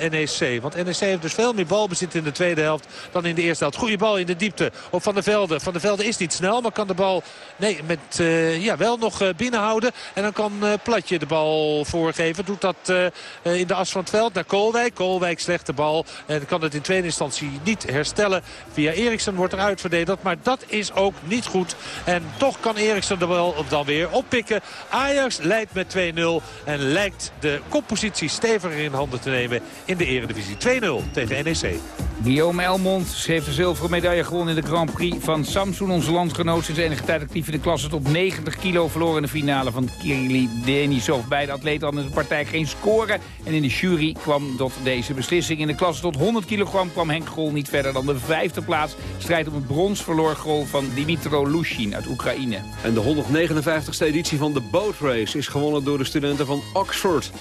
[SPEAKER 9] NEC. Want NEC heeft dus veel meer balbezit in de tweede helft dan in de eerste helft. Goede bal in de diepte op Van der Velde. Van der Velde is niet snel, maar kan de bal nee, met, uh, ja, wel nog uh, binnenhouden. En dan kan Platje de bal voorgeven. Doet dat in de as van het veld naar Koolwijk. Koolwijk slechte bal. En kan het in tweede instantie niet herstellen. Via Eriksen wordt er uitverdedigd. Maar dat is ook niet goed. En toch kan Eriksen de bal op weer oppikken. Ajax leidt met 2-0 en lijkt de koppositie steviger in handen te nemen in de eredivisie. 2-0 tegen NEC.
[SPEAKER 10] Guillaume Elmond heeft de zilveren medaille gewonnen in de Grand Prix van Samsung. Onze landgenoot sinds enige tijd actief in de klasse tot 90 kilo verloren in de finale van Kirili Denisov. Beide atleten hadden in de partij geen score. En in de jury kwam tot deze beslissing. In de klasse tot 100 kilogram kwam Henk Grol niet verder dan de vijfde plaats. Strijd om het brons verloor Grol van Dimitro Lushin uit Oekraïne.
[SPEAKER 8] En de 159 ste editie van de Boat Race is gewonnen door de studenten van Oxford.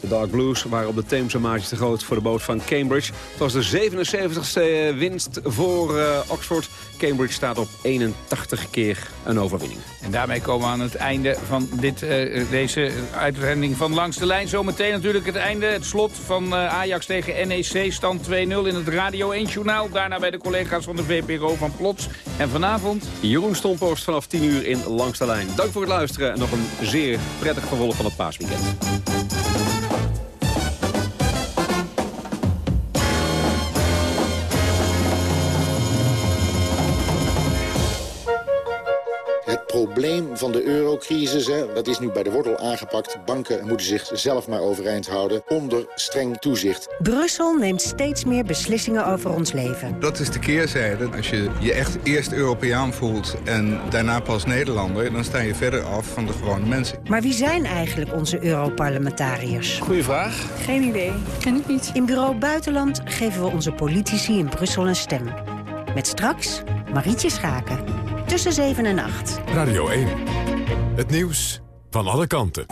[SPEAKER 8] De Dark Blues waren op de Theemse maatjes te groot voor de boot van Cambridge. Het was de 77ste winst voor uh, Oxford. Cambridge staat op 81 keer een overwinning.
[SPEAKER 10] En daarmee komen we aan het einde van dit, uh, deze uitzending van Langs de Lijn. Zometeen natuurlijk het einde, het slot van uh, Ajax tegen NEC. Stand 2-0 in het Radio 1 Journaal. Daarna bij de collega's van de VPRO van Plots. En vanavond...
[SPEAKER 8] Jeroen Stompost vanaf 10 uur in Langs de Lijn. Dank voor het luisteren en nog een zeer prettig vervolg van het paasweekend.
[SPEAKER 33] Van de eurocrisis, hè, dat is nu bij de wortel aangepakt. Banken moeten zich zelf maar overeind houden onder streng toezicht.
[SPEAKER 34] Brussel neemt steeds meer beslissingen over ons leven.
[SPEAKER 35] Dat is de keerzijde. Als je je echt eerst Europeaan voelt en daarna pas Nederlander... dan sta je verder af van de gewone mensen.
[SPEAKER 34] Maar wie zijn eigenlijk onze Europarlementariërs?
[SPEAKER 35] Goeie vraag.
[SPEAKER 36] Geen idee. Ken ik niet.
[SPEAKER 34] In Bureau Buitenland geven we onze politici in Brussel een stem. Met straks Marietje Schaken. Tussen 7 en 8.
[SPEAKER 1] Radio 1. Het nieuws van alle kanten.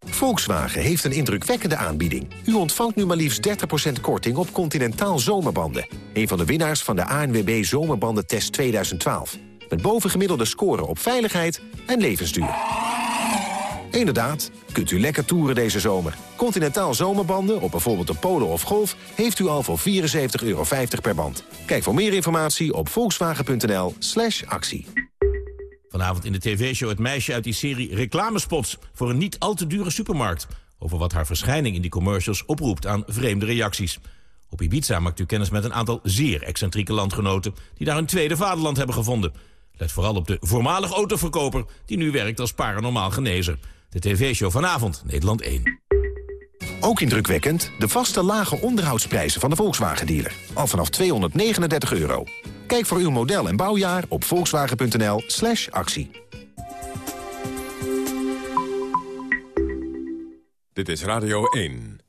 [SPEAKER 37] Volkswagen heeft een indrukwekkende aanbieding. U ontvangt nu maar liefst 30% korting op Continentaal Zomerbanden. Een van de winnaars van de ANWB Zomerbandentest 2012. Met bovengemiddelde scoren op veiligheid en levensduur. Inderdaad, kunt u lekker toeren deze zomer. Continentaal Zomerbanden op bijvoorbeeld een Polo of Golf... heeft u al voor 74,50 euro per band. Kijk voor meer informatie op volkswagen.nl slash actie.
[SPEAKER 32] Vanavond in de tv-show het meisje uit die serie reclamespots... voor een niet al te dure supermarkt. Over wat haar verschijning in die commercials oproept aan vreemde reacties. Op Ibiza maakt u kennis met een aantal zeer excentrieke landgenoten... die daar hun tweede vaderland hebben gevonden. Let vooral op de voormalig autoverkoper... die nu werkt als paranormaal genezer. De tv-show vanavond, Nederland 1.
[SPEAKER 37] Ook indrukwekkend de vaste lage onderhoudsprijzen van de Volkswagen-dealer. Al vanaf 239 euro. Kijk voor uw model en bouwjaar op volkswagen.nl slash actie.
[SPEAKER 1] Dit is Radio 1.